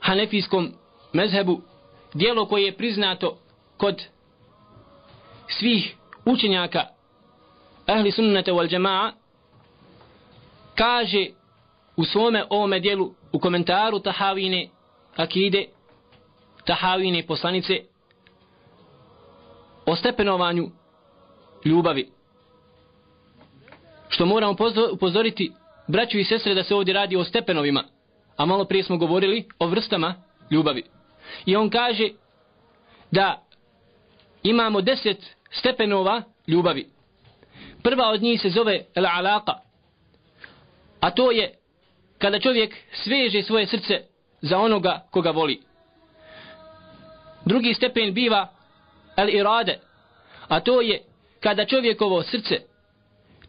hanefijskom mezhebu, dijelo koje je priznato kod svih učenjaka ahli sunnete wal jamaa kaže u svome ovome dijelu u komentaru Tahavine akide Tahavine poslanice o stepenovanju ljubavi. Što moramo upozoriti braću i sestre da se ovdje radi o stepenovima a malo prije smo govorili o vrstama ljubavi. I on kaže da imamo deset stepenova ljubavi prva od njih se zove el alaka a to je kada čovjek sveže svoje srce za onoga koga voli. Drugi stepen biva el irade a to je kada čovjekovo srce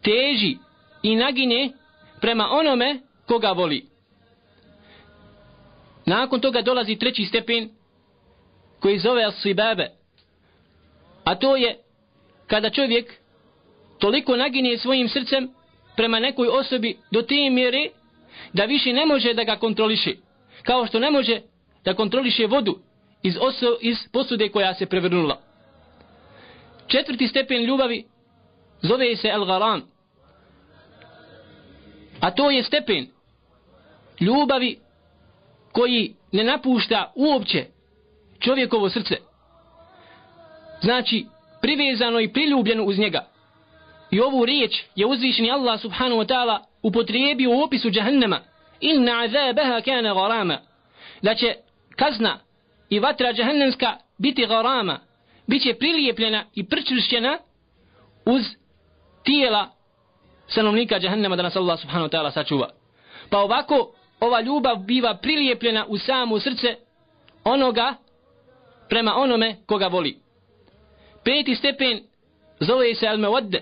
teži i nagine prema onome koga voli. Nakon toga dolazi treći stepen koji zove al-sibabe a to je kada čovjek toliko naginje svojim srcem prema nekoj osobi do te mjere da više ne može da ga kontroliše. Kao što ne može da kontroliše vodu iz, oso, iz posude koja se prevrnula. Četvrti stepen ljubavi zove se El Garam. A to je stepen ljubavi koji ne napušta uopće čovjekovo srce. Znači, privezano i priljubljeno uz njega. I ovu riječ je uzvišeni Allah subhanahu wa ta'ala upotrijebio u opisu džahannama. Inna azabaha kana garama. Da će kazna i vatra džahannamska biti garama. Biće prilijepljena i prčvršćena uz tijela stanovnika džahannama da nas Allah subhanahu wa ta'ala sačuva. Pa ovako ova ljubav biva prilijepljena u samo srce onoga prema onome koga voli. Peti stepen zove se al-mawadda,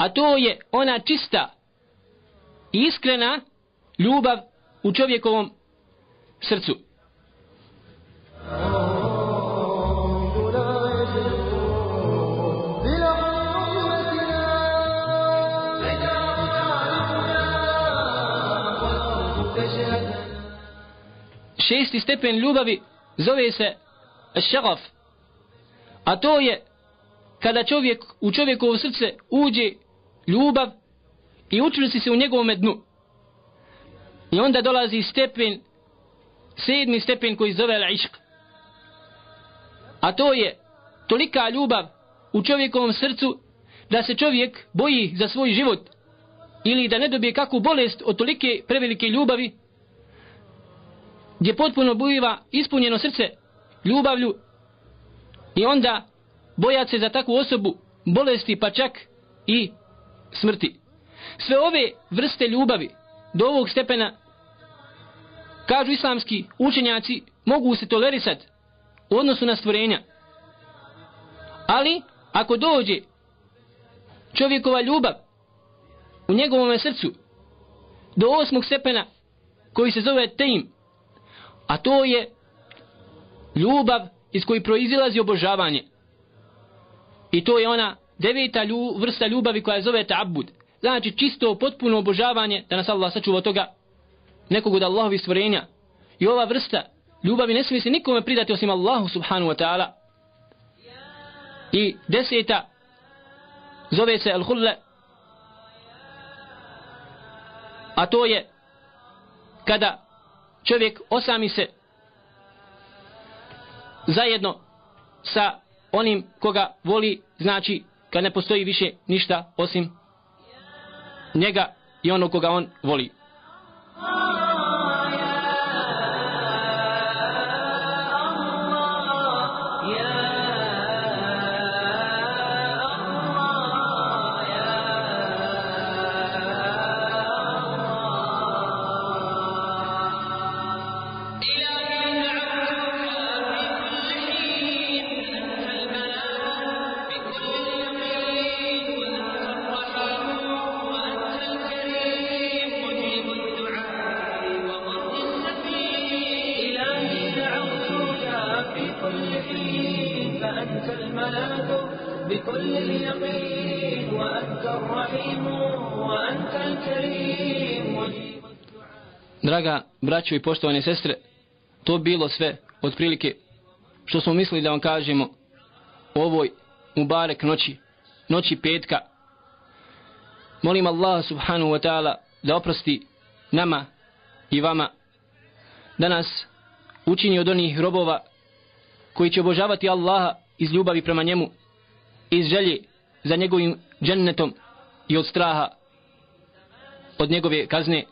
a to je ona čista i iskrena ljubav u čovjekovom srcu. Šesti stepen ljubavi zove se šagaf, a to je kada čovjek u čovjekovo srce uđe ljubav i učvrsti se u njegovom dnu. I onda dolazi stepen, sedmi stepen koji zove al-išq. A to je tolika ljubav u čovjekovom srcu da se čovjek boji za svoj život ili da ne dobije kakvu bolest od tolike prevelike ljubavi gdje potpuno bujiva ispunjeno srce ljubavlju i onda bojat se za takvu osobu bolesti pa čak i smrti. Sve ove vrste ljubavi do ovog stepena kažu islamski učenjaci mogu se tolerisati u odnosu na stvorenja. Ali ako dođe čovjekova ljubav u njegovom srcu do osmog stepena koji se zove teim, a to je ljubav iz koji proizilazi obožavanje. I to je ona deveta lju, vrsta ljubavi koja zove ta'abud. Znači čisto potpuno obožavanje da nas Allah sačuva od toga nekog od Allahovi stvorenja. I ova vrsta ljubavi ne smije se nikome pridati osim Allahu subhanu wa ta'ala. I deseta zove se al-hulle a to je kada čovjek osami se zajedno sa onim koga voli, znači kad ne postoji više ništa osim njega i onog koga on voli. Draga braćo i poštovane sestre, to bilo sve otprilike što smo mislili da vam kažemo o ovoj Mubarek noći, noći petka. Molim Allah subhanahu wa ta'ala da oprosti nama i vama, da nas učini od onih robova koji će obožavati Allaha iz ljubavi prema njemu, iz želje za njegovim džennetom i od straha od njegove kazne.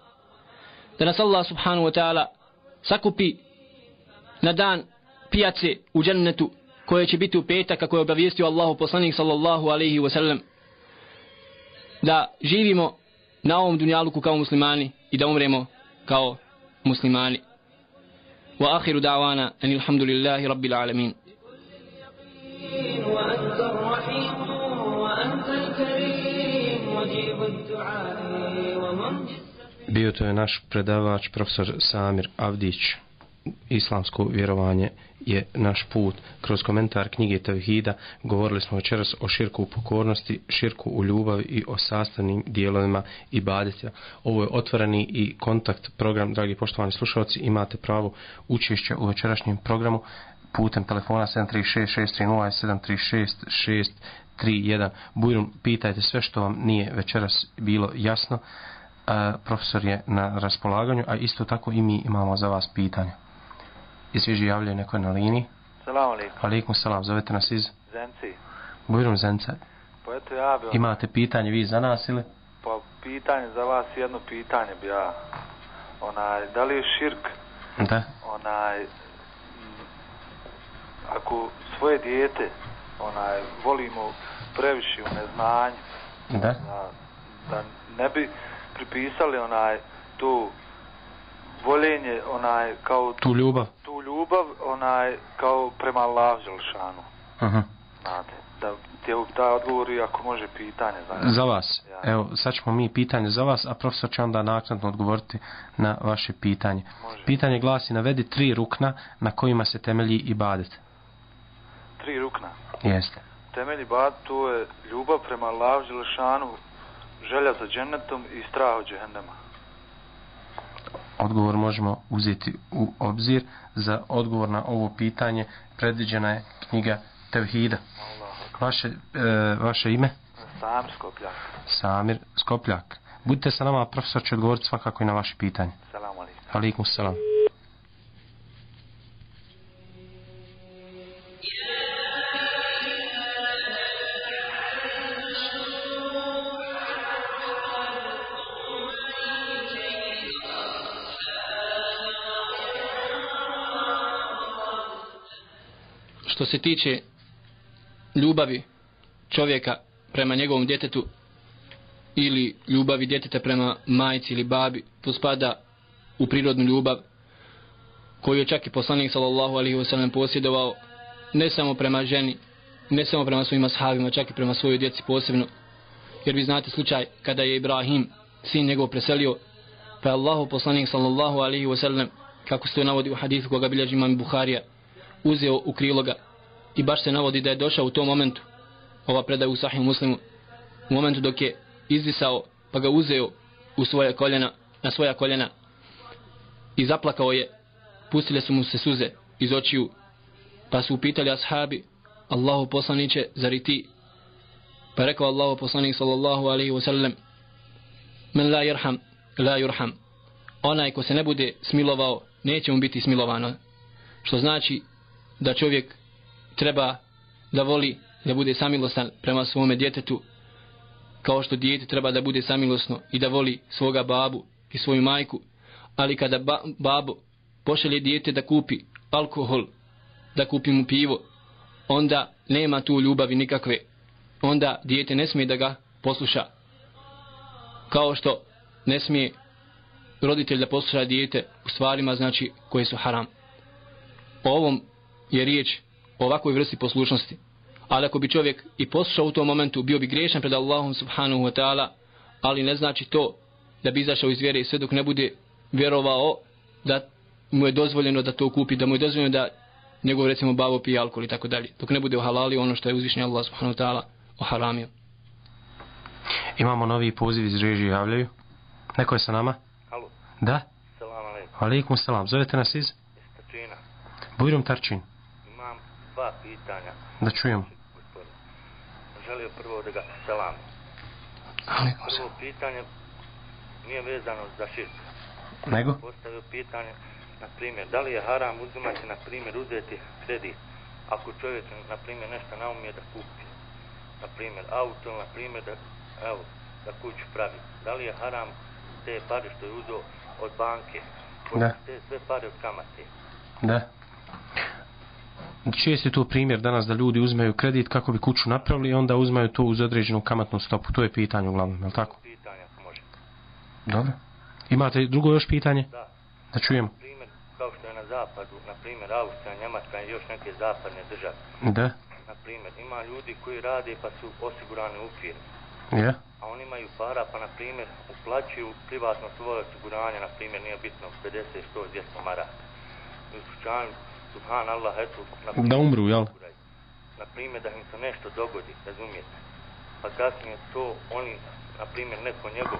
Da nas Allah subhanahu wa ta'ala sakupi na dan pijace u džennetu koje će biti u petak kako je obavijestio Allahu poslanik sallallahu alaihi wa sallam da živimo na ovom dunjaluku kao muslimani i da umremo kao muslimani. Wa akhiru da'wana anil hamdulillahi rabbil alamin. Bio to je naš predavač, profesor Samir Avdić. Islamsko vjerovanje je naš put. Kroz komentar knjige Tevhida govorili smo večeras o širku u pokornosti, širku u ljubavi i o sastavnim dijelovima i badetja. Ovo je otvoreni i kontakt program, dragi poštovani slušalci, imate pravo učešća u večerašnjem programu putem telefona 736 630 736 631. Bujrum, pitajte sve što vam nije večeras bilo jasno profesor je na raspolaganju, a isto tako i mi imamo za vas pitanja. I sviđi javljaju neko na liniji. Salam alaikum. Alaikum salam, zovete nas iz Zenci. Bujrum Zenca. Pa eto ja bi... Imate pitanje vi za nas ili? Pa pitanje za vas, jedno pitanje bi ja... Onaj, da li je širk, Da. onaj... Ako svoje dijete, onaj, volimo previše u neznanju, Da. da, da ne bi pripisali onaj, tu voljenje, onaj, kao Tu ljubav. tu ljubav, onaj, kao prema Allah Želšanu. Aha. Znate, da ti da odgovori ako može pitanje. Znači. Za vas. Ja. Evo, sad ćemo mi pitanje za vas, a profesor će onda naknadno odgovoriti na vaše pitanje. Može. Pitanje glasi, navedi tri rukna na kojima se temelji ibadet. Tri rukna. Jeste. Temelji bad to je ljubav prema Allah Želešanu, želja za džennetom i strah od džehennema. Odgovor možemo uzeti u obzir. Za odgovor na ovo pitanje predviđena je knjiga Tevhida. Vaše, e, vaše ime? Sam skopljak. Samir Skopljak. Budite sa nama, profesor će odgovoriti svakako i na vaše pitanje. Salam alaikum. Alikum salam. Što se tiče ljubavi čovjeka prema njegovom djetetu ili ljubavi djeteta prema majci ili babi, to spada u prirodnu ljubav koju je čak i poslanik sallallahu alaihi wasallam posjedovao ne samo prema ženi, ne samo prema svojim ashabima, čak i prema svojoj djeci posebno. Jer vi znate slučaj kada je Ibrahim, sin njegov, preselio, pa je Allahu poslanik sallallahu alaihi wasallam, kako se to navodi u hadithu koga bilježi imam Buharija, uzeo u kriloga i baš se navodi da je došao u tom momentu, ova predaja u sahih muslimu, u momentu dok je izdisao, pa ga uzeo u svoje koljena, na svoja koljena i zaplakao je, pustile su mu se suze iz očiju, pa su upitali ashabi, Allahu poslaniće, zar i ti? Pa rekao Allahu poslanik sallallahu alaihi wa sallam, men la jerham, la jurham. Onaj ko se ne bude smilovao, neće mu biti smilovano. Što znači da čovjek treba da voli da bude samilostan prema svome djetetu, kao što dijete treba da bude samilosno i da voli svoga babu i svoju majku, ali kada ba babo pošalje dijete da kupi alkohol, da kupi mu pivo, onda nema tu ljubavi nikakve. Onda dijete ne smije da ga posluša. Kao što ne smije roditelj da posluša dijete u stvarima znači koje su haram. O ovom je riječ ovakvoj vrsti poslušnosti. Ali ako bi čovjek i poslušao u tom momentu, bio bi griješan pred Allahom subhanahu wa ta'ala, ali ne znači to da bi izašao iz vjere sve dok ne bude vjerovao da mu je dozvoljeno da to kupi, da mu je dozvoljeno da njegov recimo babo pije alkohol i tako dalje. Dok ne bude ohalalio ono što je uzvišnji Allah subhanahu wa ta'ala oharamio. Imamo novi poziv iz režije javljaju. Neko je sa nama? Halo, Da? salam alaikum. Alikum salam. Zovete nas iz? Stačina. Bujrum Tarčin. Dva pitanja, Da čujem. Želio prvo da ga selam. Alikum Prvo pitanje nije vezano za širk. Nego? Postavio pitanje, na primjer, da li je haram uzimati, na primjer, uzeti kredit ako čovjek, na primjer, nešto naumije da kupi. Na primjer, auto, na primjer, da, evo, da kuću pravi. Da li je haram te pare što je uzeo od banke, Da. te sve pare od kamate. Da. Čest je to primjer danas da ljudi uzmeju kredit kako bi kuću napravili i onda uzmaju to uz određenu kamatnu stopu. To je pitanje uglavnom, je li tako? Pitanje ako može. Dobro. Imate drugo još pitanje? Da. Da čujem. primjer, kao što je na zapadu, na primjer Austrija, Njemačka i još neke zapadne države. Da. Na primjer, ima ljudi koji rade pa su osigurani u firmi. Ja. A oni imaju para pa na primjer uplaćuju privatno svoje osiguranje, na primjer nije bitno 50, 100, 200 maraka. I u slučaju, subhanallah, eto, Da umru, jel? Na primjer, da im se nešto dogodi, razumijete. Pa kasnije to oni, na primjer, neko njegov,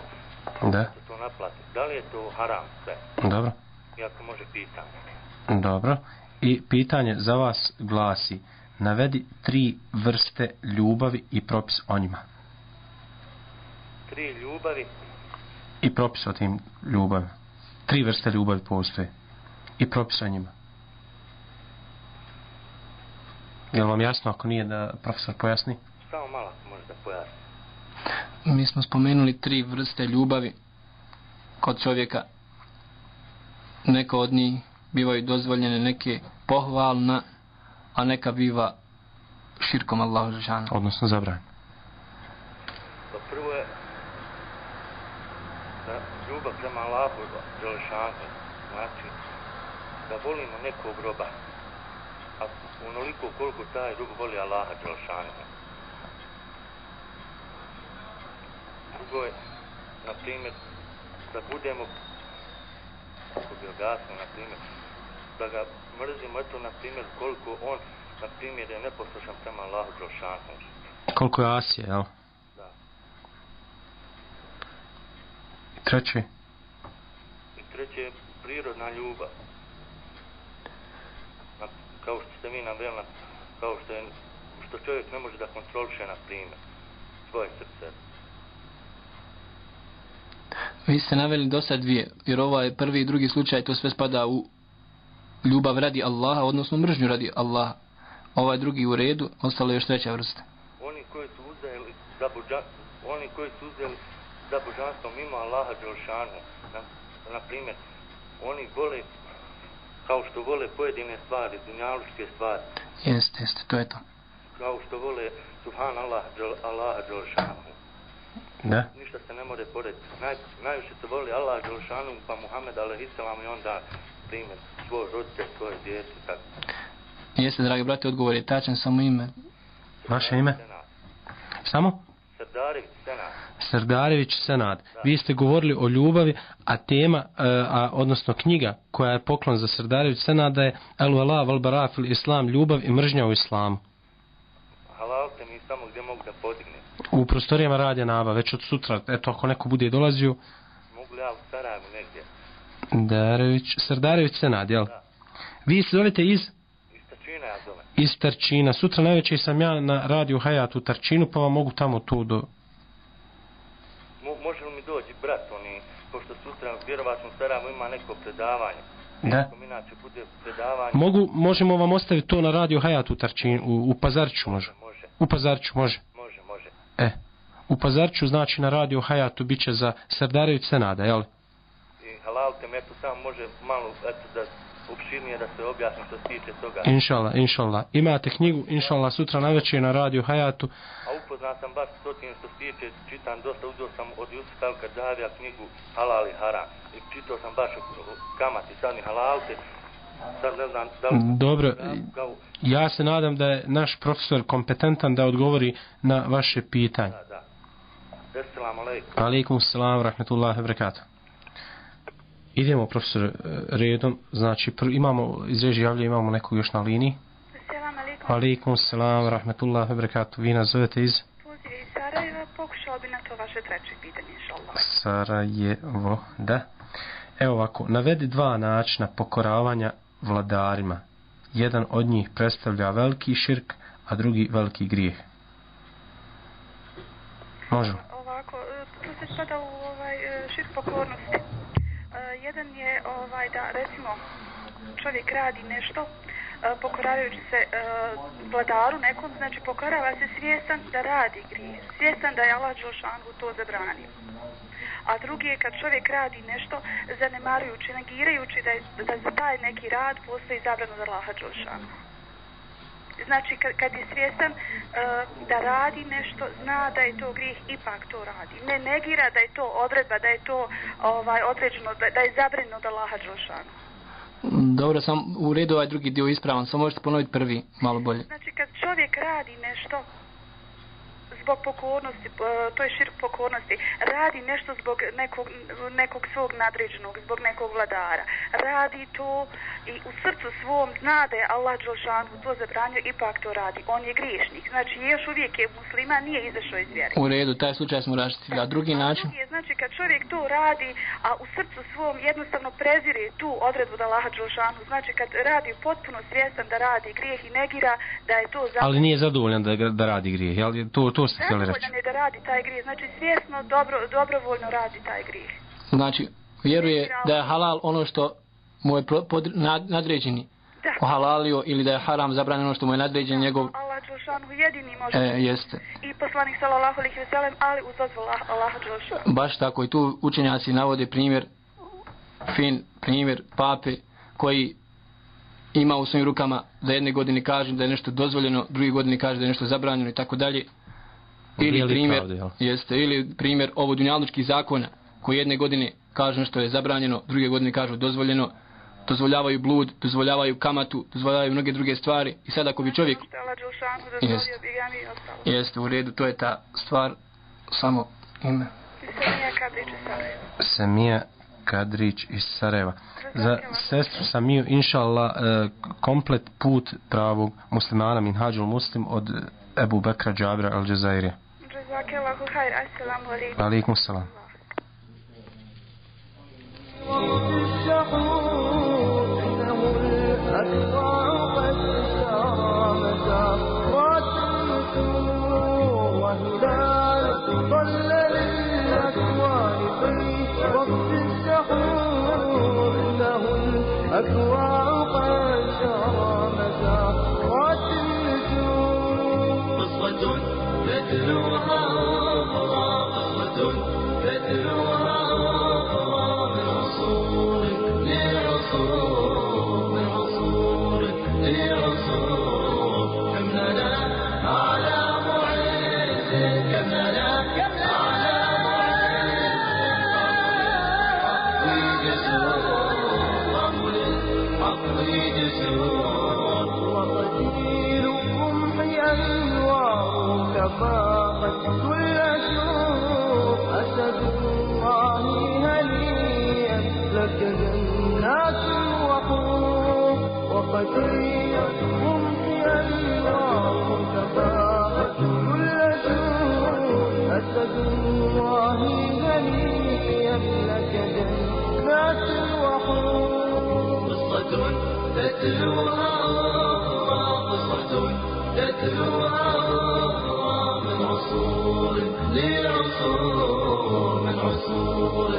Da. to naplati. Da li je to haram sve? Dobro. Iako može pitanje. Dobro. I pitanje za vas glasi, navedi tri vrste ljubavi i propis o njima. tri ljubavi I propis o tim ljubavi. Tri vrste ljubavi postoje. I propis o njima. Je li vam jasno ako nije da profesor pojasni? Samo malo ako može da pojasni. Mi smo spomenuli tri vrste ljubavi kod čovjeka. Neka od njih bivaju dozvoljene, neke pohvalna, a neka biva širkom Allahu Žešanu. Odnosno zabran. Pa prvo je da ljubav prema Allahu Đelešanu, znači da volimo nekog groba, a onoliko koliko taj drug voli Allaha Đelešanu. Drugo je, na primjer, da budemo, kako bi objasnio, na primjer, da ga mrzimo, eto, na primjer, koliko on, na primjer, je neposlušan prema Allahu Đelešanu. Koliko je Asije, jel? Da. I treći? I treće je prirodna ljubav. Kao što ste vi naveli, na- kao što je što čovjek ne može da kontroliše, na primjer, svoje srce. Vi ste naveli do sad dvije, jer ovo je prvi i drugi slučaj, to sve spada u ljubav radi Allaha, odnosno mržnju radi Allaha. Ovaj drugi u redu, ostalo je još treća vrsta. Oni koji su uzeli za boža, oni koji su uzeli za božanstvo mimo Allaha Đelšanu, na, na primjer, oni vole kao što vole pojedine stvari, dunjaluške stvari, Jeste, jeste, to je to. kao što vole Subhan Allah, Đel, Allaha Đelšanu. Da. Ništa se ne more porediti. Naj, najviše se voli Allah Đelšanu, pa Muhammed alaihissalam i onda primjer svoj roditelj, svoje djece, tako. Jeste, dragi brate, odgovor je tačan, samo ime. Vaše ime? Samo? Srdarević, Senat. Srdarević Senad. Vi ste govorili o ljubavi, a tema, e, a, odnosno knjiga koja je poklon za Srdarević Senada je El Vala Val Barafil Islam, ljubav i mržnja u islamu. Halal mi samo gdje mogu da podignem. U prostorijama radija Naba, već od sutra, eto ako neko bude dolazio, Mogu li ja u Sarajevu negdje? Darević, Srdarević Senad, jel? Vi se zovete iz, Iz Tačina ja zovem. Iz Tarčina. Sutra najveće sam ja na radiju Hayat u Tarčinu, pa vam mogu tamo tu do... Mo, može li mi doći brat, oni, pošto sutra vjerovatno u Sarajevu ima neko predavanje. Da. Inače bude predavanje, Mogu, možemo vam ostaviti to na radiju Hayat u Tarčinu, u, u Pazarću može. može, U Pazarću može. može, može. E, u Pazarću znači na radiju Hayatu bit će za Srdarević Senada, jel? I halal te me eto samo može malo, eto da opširnije da se objasni što se tiče toga. Inšallah, inšallah. Imate knjigu, inšallah, sutra na večer na radiju Hayatu. A upoznat sam baš s tim što se tiče, čitam dosta, uzeo sam od Jusuf Alka Džavija knjigu Halal i Haram. I čitao sam baš o kamati, sad ni halalte, sad ne znam da li... Dobro, ja se nadam da je naš profesor kompetentan da odgovori na vaše pitanje. da, da. Assalamu alaikum. Alaikum salam, rahmetullahi wabarakatuh. Idemo, profesor, e, redom. Znači, pr imamo, iz režije javlja imamo nekog još na liniji. Selam alaikum. Alaikum salam, rahmetullahi wabarakatuh. Vi nas zovete iz Poziv iz Sarajeva, pokušao bi na to vaše treće pitanje, inšallah. Sarajevo, da. Evo ovako, navedi dva načina pokoravanja vladarima. Jedan od njih predstavlja veliki širk, a drugi veliki grijeh. Možemo. Ovako, e, tu se spada u ovaj e, širk pokornosti. Jedan je ovaj da recimo čovjek radi nešto e, pokoravajući se uh, vladaru nekom, znači pokorava se svjestan da radi grije, svjestan da je Allah Đelšanu to zabranio. A drugi je kad čovjek radi nešto zanemarujući, negirajući da, je, da za taj neki rad postoji zabrano za Allaha Đelšanu. Znači kad, kad je svjestan uh, da radi nešto, zna da je to grijeh, ipak to radi. Ne negira da je to odredba, da je to ovaj određeno, da, da je zabranjeno od Allaha Đelšanu. Dobro, sam u redu ovaj drugi dio ispravan, samo možete ponoviti prvi, malo bolje. Znači kad čovjek radi nešto zbog pokornosti, to je širk pokornosti, radi nešto zbog nekog, nekog svog nadređenog, zbog nekog vladara. Radi to i u srcu svom zna da je Allah Đelšanu to zabranio, ipak to radi. On je griješnik. Znači još uvijek je muslima, nije izašao iz vjere. U redu, taj slučaj smo raštili. A drugi način? Je, znači kad čovjek to radi, a u srcu svom jednostavno prezire tu odredbu da Allaha Đelšanu, znači kad radi potpuno svjestan da radi grijeh i negira da je to zabranjeno. Ali nije zadovoljan da, da radi grijeh, jel? To, to ste htjeli reći. Zadovoljan je da radi taj grijeh, znači svjesno, dobro, dobrovoljno radi taj grijeh. Znači, vjeruje da je halal ono što mu je pod, nad, nadređeni Da. ohalalio ili da je haram zabranjeno ono što mu je nadređen njegov Allah Đelšanu jedini može. e, jeste. I poslanik sallallahu alejhi ve sellem, ali uz dozvolu Allah- Đelšanu. Baš tako i tu učenjaci navode primjer fin primjer pape koji ima u svojim rukama da jedne godine kaže da je nešto dozvoljeno, druge godine kaže da je nešto zabranjeno i tako dalje. Ili primjer, pravde, jel? jeste, ili primjer ovo dunjalučkih zakona koji jedne godine kaže nešto je zabranjeno, druge godine kažu dozvoljeno, dozvoljavaju blud, dozvoljavaju kamatu, dozvoljavaju mnoge druge stvari. I sad ako bi čovjek Što Jeste. jeste u redu, to je ta stvar samo ime. Semija Kadrić iz Sarajeva. Za sestru Samiju, inša Allah, e, komplet put pravog muslimana Minhađul Muslim od Ebu Bekra Džabra al جزاك الله خير السلام عليكم وعليكم السلام أكواب الشرامة تتلوها أخرى من عصور لعصور عصور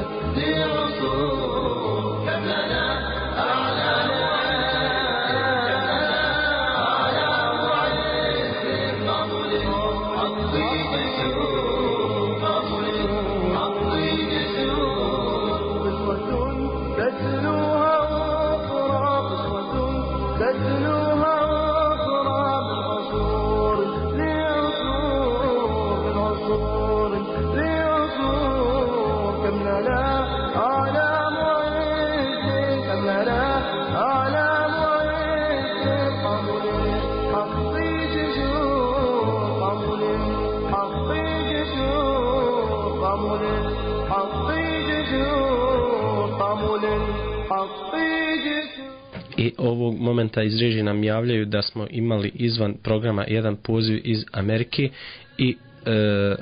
ovog iz režije nam javljaju da smo imali izvan programa jedan poziv iz Amerike i e,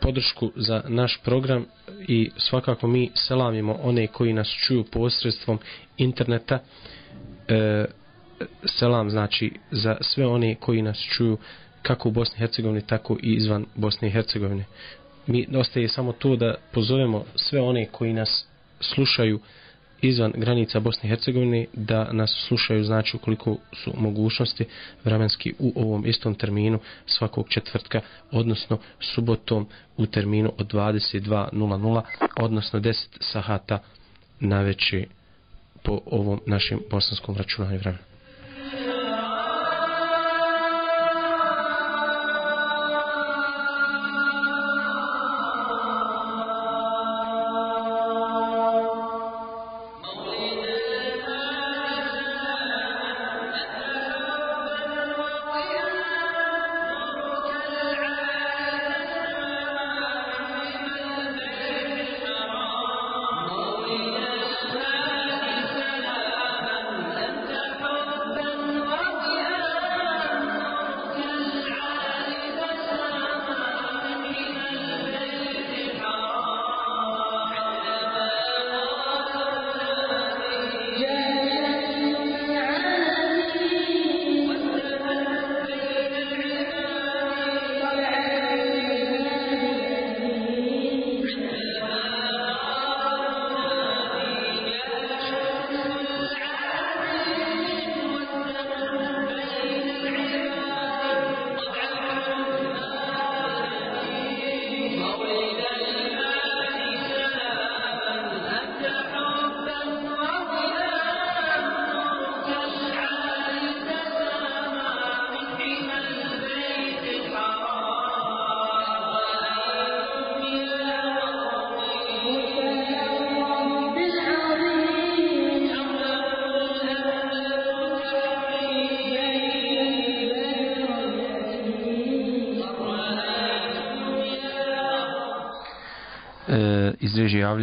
podršku za naš program i svakako mi selamimo one koji nas čuju posredstvom interneta. E, selam znači za sve one koji nas čuju kako u Bosni i Hercegovini tako i izvan Bosne i Hercegovine. Mi ostaje samo to da pozovemo sve one koji nas slušaju izvan granica Bosne i Hercegovine da nas slušaju znači ukoliko su mogućnosti vremenski u ovom istom terminu svakog četvrtka odnosno subotom u terminu od 22.00 odnosno 10 sahata na veći po ovom našem bosanskom računanju vremena.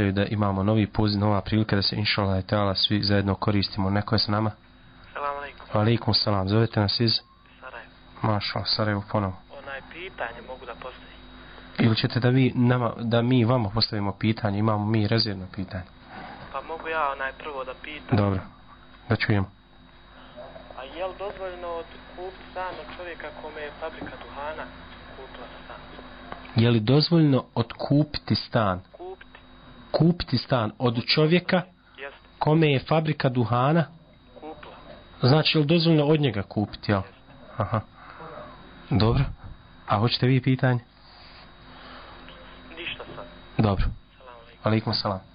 Javljaju da imamo novi poziv, nova prilika da se inšala je teala svi zajedno koristimo. Neko je sa nama? Salam alaikum. Alaikum salam. Zovete nas iz? Sarajevo. Maša, Sarajevo ponovo. Onaj pitanje mogu da postavim. Ili ćete da, vi, nama, da mi vama postavimo pitanje, imamo mi rezervno pitanje. Pa mogu ja onaj prvo da pitam. Dobro, da čujem. A je li dozvoljeno od kupiti stan od čovjeka kome je fabrika duhana kupila stan? Je li dozvoljno otkupiti stan? Kupiti. Stan od čovjeka kome je fabrika duhana? Kupila. Znači, je li dozvoljno od njega kupiti, jel? Aha. Dobro. A hoćete vi pitanje? Ništa sad. Dobro. Alaikum salam.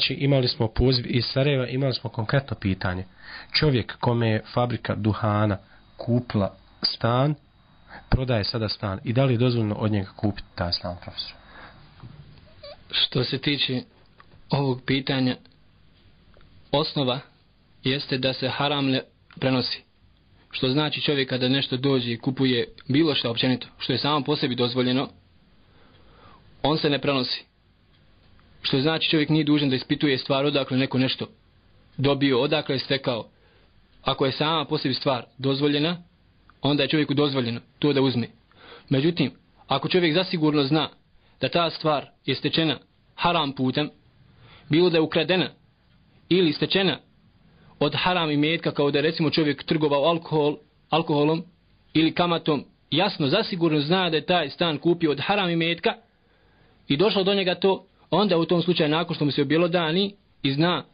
Znači, imali smo poziv iz Sarajeva, imali smo konkretno pitanje. Čovjek kome je fabrika duhana kupla stan, prodaje sada stan i da li je dozvoljno od njega kupiti taj stan, profesor? Što se tiče ovog pitanja, osnova jeste da se haram ne prenosi. Što znači čovjek kada nešto dođe i kupuje bilo što općenito, što je samo po sebi dozvoljeno, on se ne prenosi. Što znači čovjek nije dužan da ispituje stvar odakle neko nešto dobio, odakle je stekao. Ako je sama po sebi stvar dozvoljena, onda je čovjeku dozvoljeno to da uzme. Međutim, ako čovjek zasigurno zna da ta stvar je stečena haram putem, bilo da je ukradena ili stečena od haram i metka kao da je recimo čovjek trgovao alkohol, alkoholom ili kamatom, jasno, zasigurno zna da je taj stan kupio od haram i metka i došlo do njega to, onda u tom slučaju nakon što mu se objelo dani i zna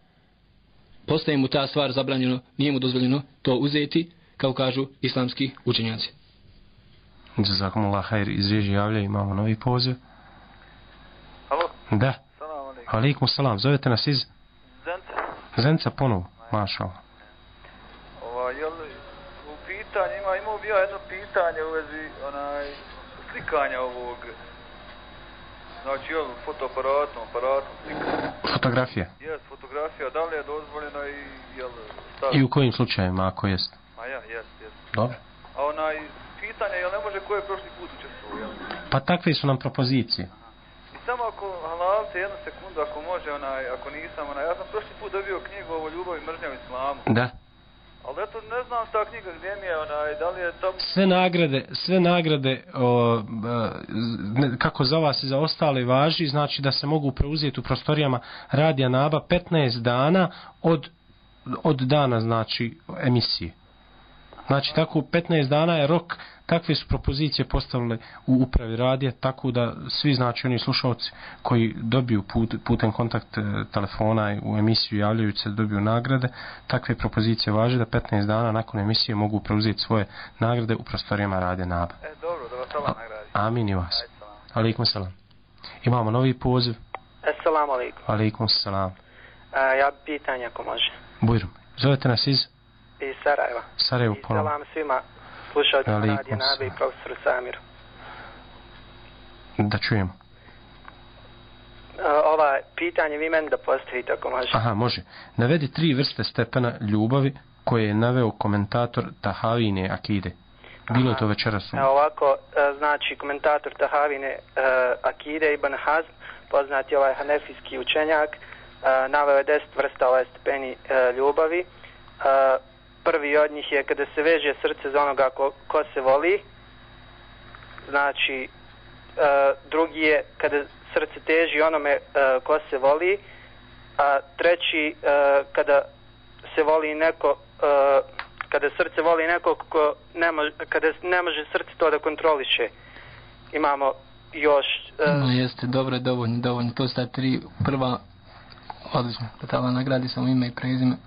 postaje mu ta stvar zabranjeno, nije mu dozvoljeno to uzeti, kao kažu islamski učenjaci. Jazakumullah hajr iz režije javlja, imamo novi poziv. Halo? Da. Salam alaikum. Alaikum salam, zovete nas iz Zence. Zenca ponovo, maša Allah. Ova, jel, u pitanju, ima, imao bi ja jedno pitanje u vezi, onaj, slikanja ovog, znači, jel, fotoaparatom, aparatom slikanja. Fotografija. Jes, fotografija, da li je dozvoljeno i, jel, stav? I u kojim slučajevima, ako jest? Ma ja, jes, jes. Dobro. A onaj, pitanje, jel ne može ko je prošli put učestvovao, jel? Pa takve su nam propozicije. I samo ako halalce jednu sekundu, ako može, onaj, ako nisam, onaj, ja sam prošli put dobio knjigu o ljubavi i mržnja u islamu. Da. Ali eto, ne znam ta knjiga gdje mi je, onaj, da li je tamo... Sve nagrade, sve nagrade o, ne, kako za vas i za ostale važi, znači da se mogu preuzeti u prostorijama Radija Naba 15 dana od, od dana, znači, emisije. Znači, tako 15 dana je rok, takve su propozicije postavile u upravi radija, tako da svi, znači, oni slušalci koji dobiju put, putem kontakt e, telefona i u emisiju javljajući se da dobiju nagrade, takve propozicije važe da 15 dana nakon emisije mogu preuzeti svoje nagrade u prostorijama radija NABA. E, dobro, da vas Allah nagradi. Amin i vas. Alaikum salam. Imamo novi poziv. Assalamu alaikum. Alaikum salam. A, ja bi pitanje ako može. Bujrum. Zovete nas iz Iz Sarajeva. Sarajevo I ponovo. salam svima slušalcima Radija Nabe i profesoru Samiru. Da čujemo. A, ova pitanje vi meni da postavite ako može. Aha, može. Navedi tri vrste stepena ljubavi koje je naveo komentator Tahavine Akide. Bilo je to večeras. Evo ovako, e, znači komentator Tahavine e, Akide Ibn Hazm, poznati ovaj hanefijski učenjak, e, naveo je deset vrsta ovaj stepeni e, ljubavi. Prvi od njih je kada se veže srce za onoga ko, ko se voli, znači e, drugi je kada srce teži onome e, ko se voli, a treći e, kada se voli neko e, kada srce voli nekog ko ne može, kada ne može srce to da kontroliše imamo još... Uh, no, jeste, dobro, dovoljno, dovoljno. To su ta tri prva, odlično, da tala nagradi samo ime i prezime. Uh,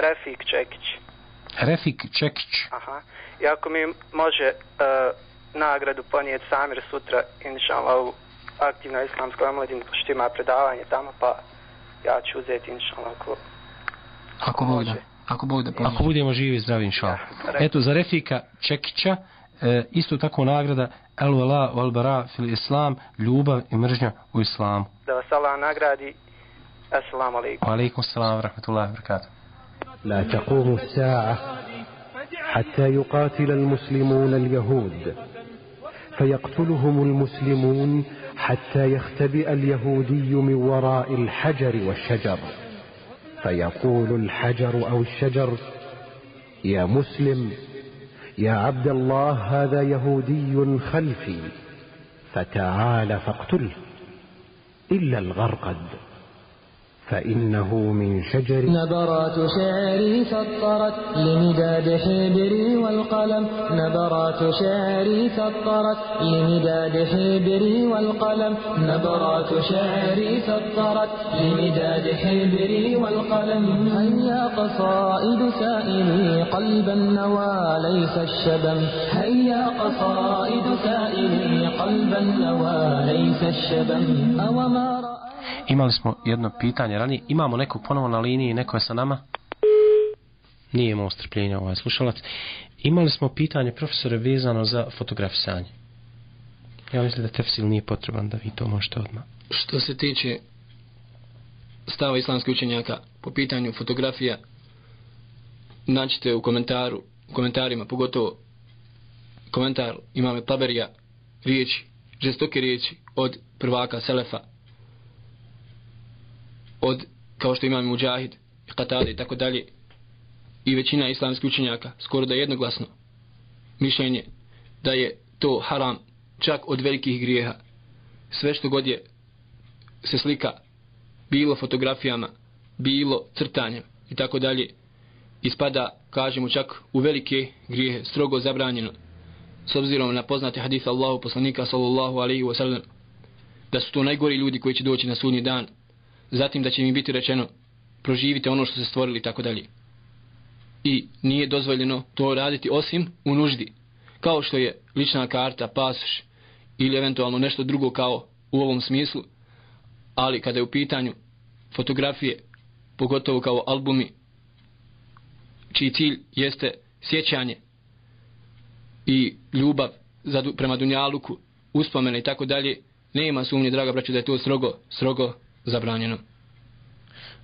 Refik Čekić. Refik Čekić. Aha. I ako mi može uh, nagradu ponijeti Samir sutra, inša Allah, u aktivnoj islamskoj omladini, pošto ima predavanje tamo, pa ja ću uzeti inša Allah, ako, ako može. Ako bude pomoći. Ako budemo živi i zdravi, inša Eto, za Refika Čekića, e, isto tako nagrada El Vala Wal Bara fil Islam, ljubav i mržnja u Islamu. Da vas Allah nagradi. Assalamu alaikum. Wa alaikum salam wa rahmatullahi wa barakatuh. لا تقوم الساعة حتى يقاتل المسلمون اليهود فيقتلهم المسلمون حتى يختبئ اليهودي من وراء الحجر والشجر. فيقول الحجر أو الشجر يا مسلم يا عبد الله هذا يهودي خلفي فتعال فاقتله إلا الغرقد. فإنه من شجر نبرات شعري سطرت لمداد حبري والقلم. نبرات شعري سطرت لمداد حبري والقلم. نبرات شعري سطرت لمداد حبري والقلم. هيا قصائد سائلي قلب النوى ليس الشبم. هيا قصائد سائلي قلب النوى ليس الشبم. أو ما رأى Imali smo jedno pitanje ranije. Imamo nekog ponovo na liniji, neko je sa nama? Nije imao strpljenja ovaj slušalac. Imali smo pitanje profesore vezano za fotografisanje. Ja mislim da tefsil nije potreban da vi to možete odmah. Što se tiče stava islamskih učenjaka po pitanju fotografija, naćete u komentaru, u komentarima, pogotovo komentar imame Taberija, riječi, žestoke riječi od prvaka Selefa, od, kao što imam Mujahid, Qatade i tako dalje, i većina islamskih učenjaka, skoro da je jednoglasno mišljenje da je to haram čak od velikih grijeha. Sve što god je se slika, bilo fotografijama, bilo crtanjem i tako dalje, ispada, kažemo čak, u velike grijehe, strogo zabranjeno, s obzirom na poznate hadith Allahu poslanika sallallahu alaihi wa sallam, da su to najgori ljudi koji će doći na sudnji dan, zatim da će mi biti rečeno proživite ono što ste stvorili tako dalje. I nije dozvoljeno to raditi osim u nuždi, kao što je lična karta, pasoš ili eventualno nešto drugo kao u ovom smislu, ali kada je u pitanju fotografije, pogotovo kao albumi, čiji cilj jeste sjećanje i ljubav za, prema Dunjaluku, uspomene i tako dalje, nema sumnje, draga braću, da je to strogo, strogo zabranjeno.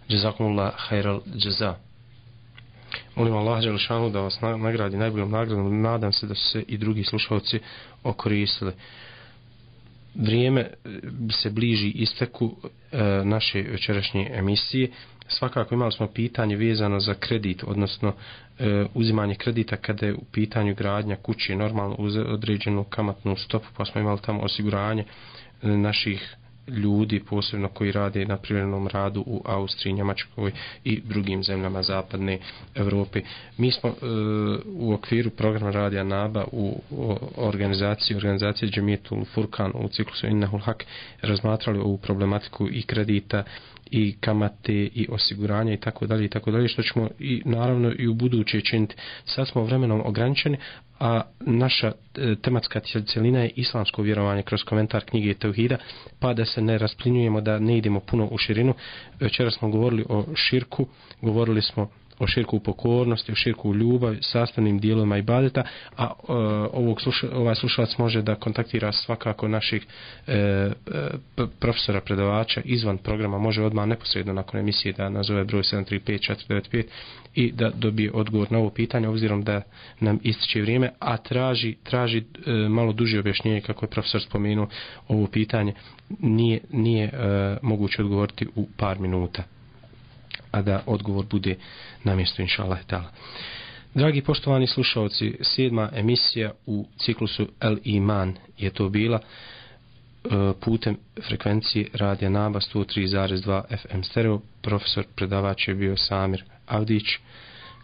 Jazakumullah khairal jaza. Molim Allah Đelšanu da vas nagradi najboljom nagradom. Nadam se da su se i drugi slušalci okoristili. Vrijeme e, se bliži isteku e, naše večerašnje emisije. Svakako imali smo pitanje vezano za kredit, odnosno e, uzimanje kredita kada je u pitanju gradnja kuće, normalno uz određenu kamatnu stopu, pa smo imali tamo osiguranje e, naših ljudi posebno koji rade na privrednom radu u Austriji, Njemačkoj i drugim zemljama zapadne Evrope. Mi smo e, u okviru programa Radija Naba u organizaciji organizacije Džemijetul Furkan u ciklusu Innahul Hak razmatrali ovu problematiku i kredita i kamate i osiguranja i tako dalje i tako dalje što ćemo i naravno i u buduće činiti. Sad smo vremenom ograničeni, a naša e, tematska cijelina je islamsko vjerovanje kroz komentar knjige Teuhida, pa da se ne rasplinjujemo, da ne idemo puno u širinu. Večera smo govorili o širku, govorili smo o širku u pokornosti, o širku u ljubavi, sastavnim dijelovima ibadeta, a e, ovog sluša, ovaj slušalac može da kontaktira svakako naših e, e, profesora predavača izvan programa, može odmah neposredno nakon emisije da nazove broj 735495 i da dobije odgovor na ovo pitanje, obzirom da nam ističe vrijeme, a traži, traži e, malo duže objašnjenje, kako je profesor spomenuo ovo pitanje, nije, nije e, moguće odgovoriti u par minuta a da odgovor bude na mjestu inša Allah. Dragi poštovani slušalci, sedma emisija u ciklusu El Iman je to bila e, putem frekvencije radija Naba 103.2 FM stereo. Profesor predavač je bio Samir Avdić.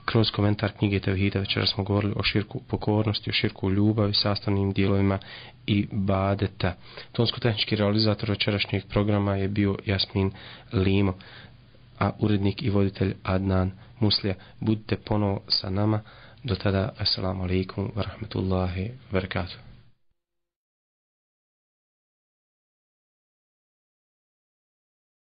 kroz komentar knjige Tevhida večera smo govorili o širku pokornosti, o širku ljubavi, sastavnim dijelovima i badeta. Tonsko-tehnički realizator večerašnjeg programa je bio Jasmin Limo, a urednik i voditelj Adnan Muslija. Budite ponovo sa nama. Do tada, assalamu alaikum wa rahmatullahi wa barakatuh.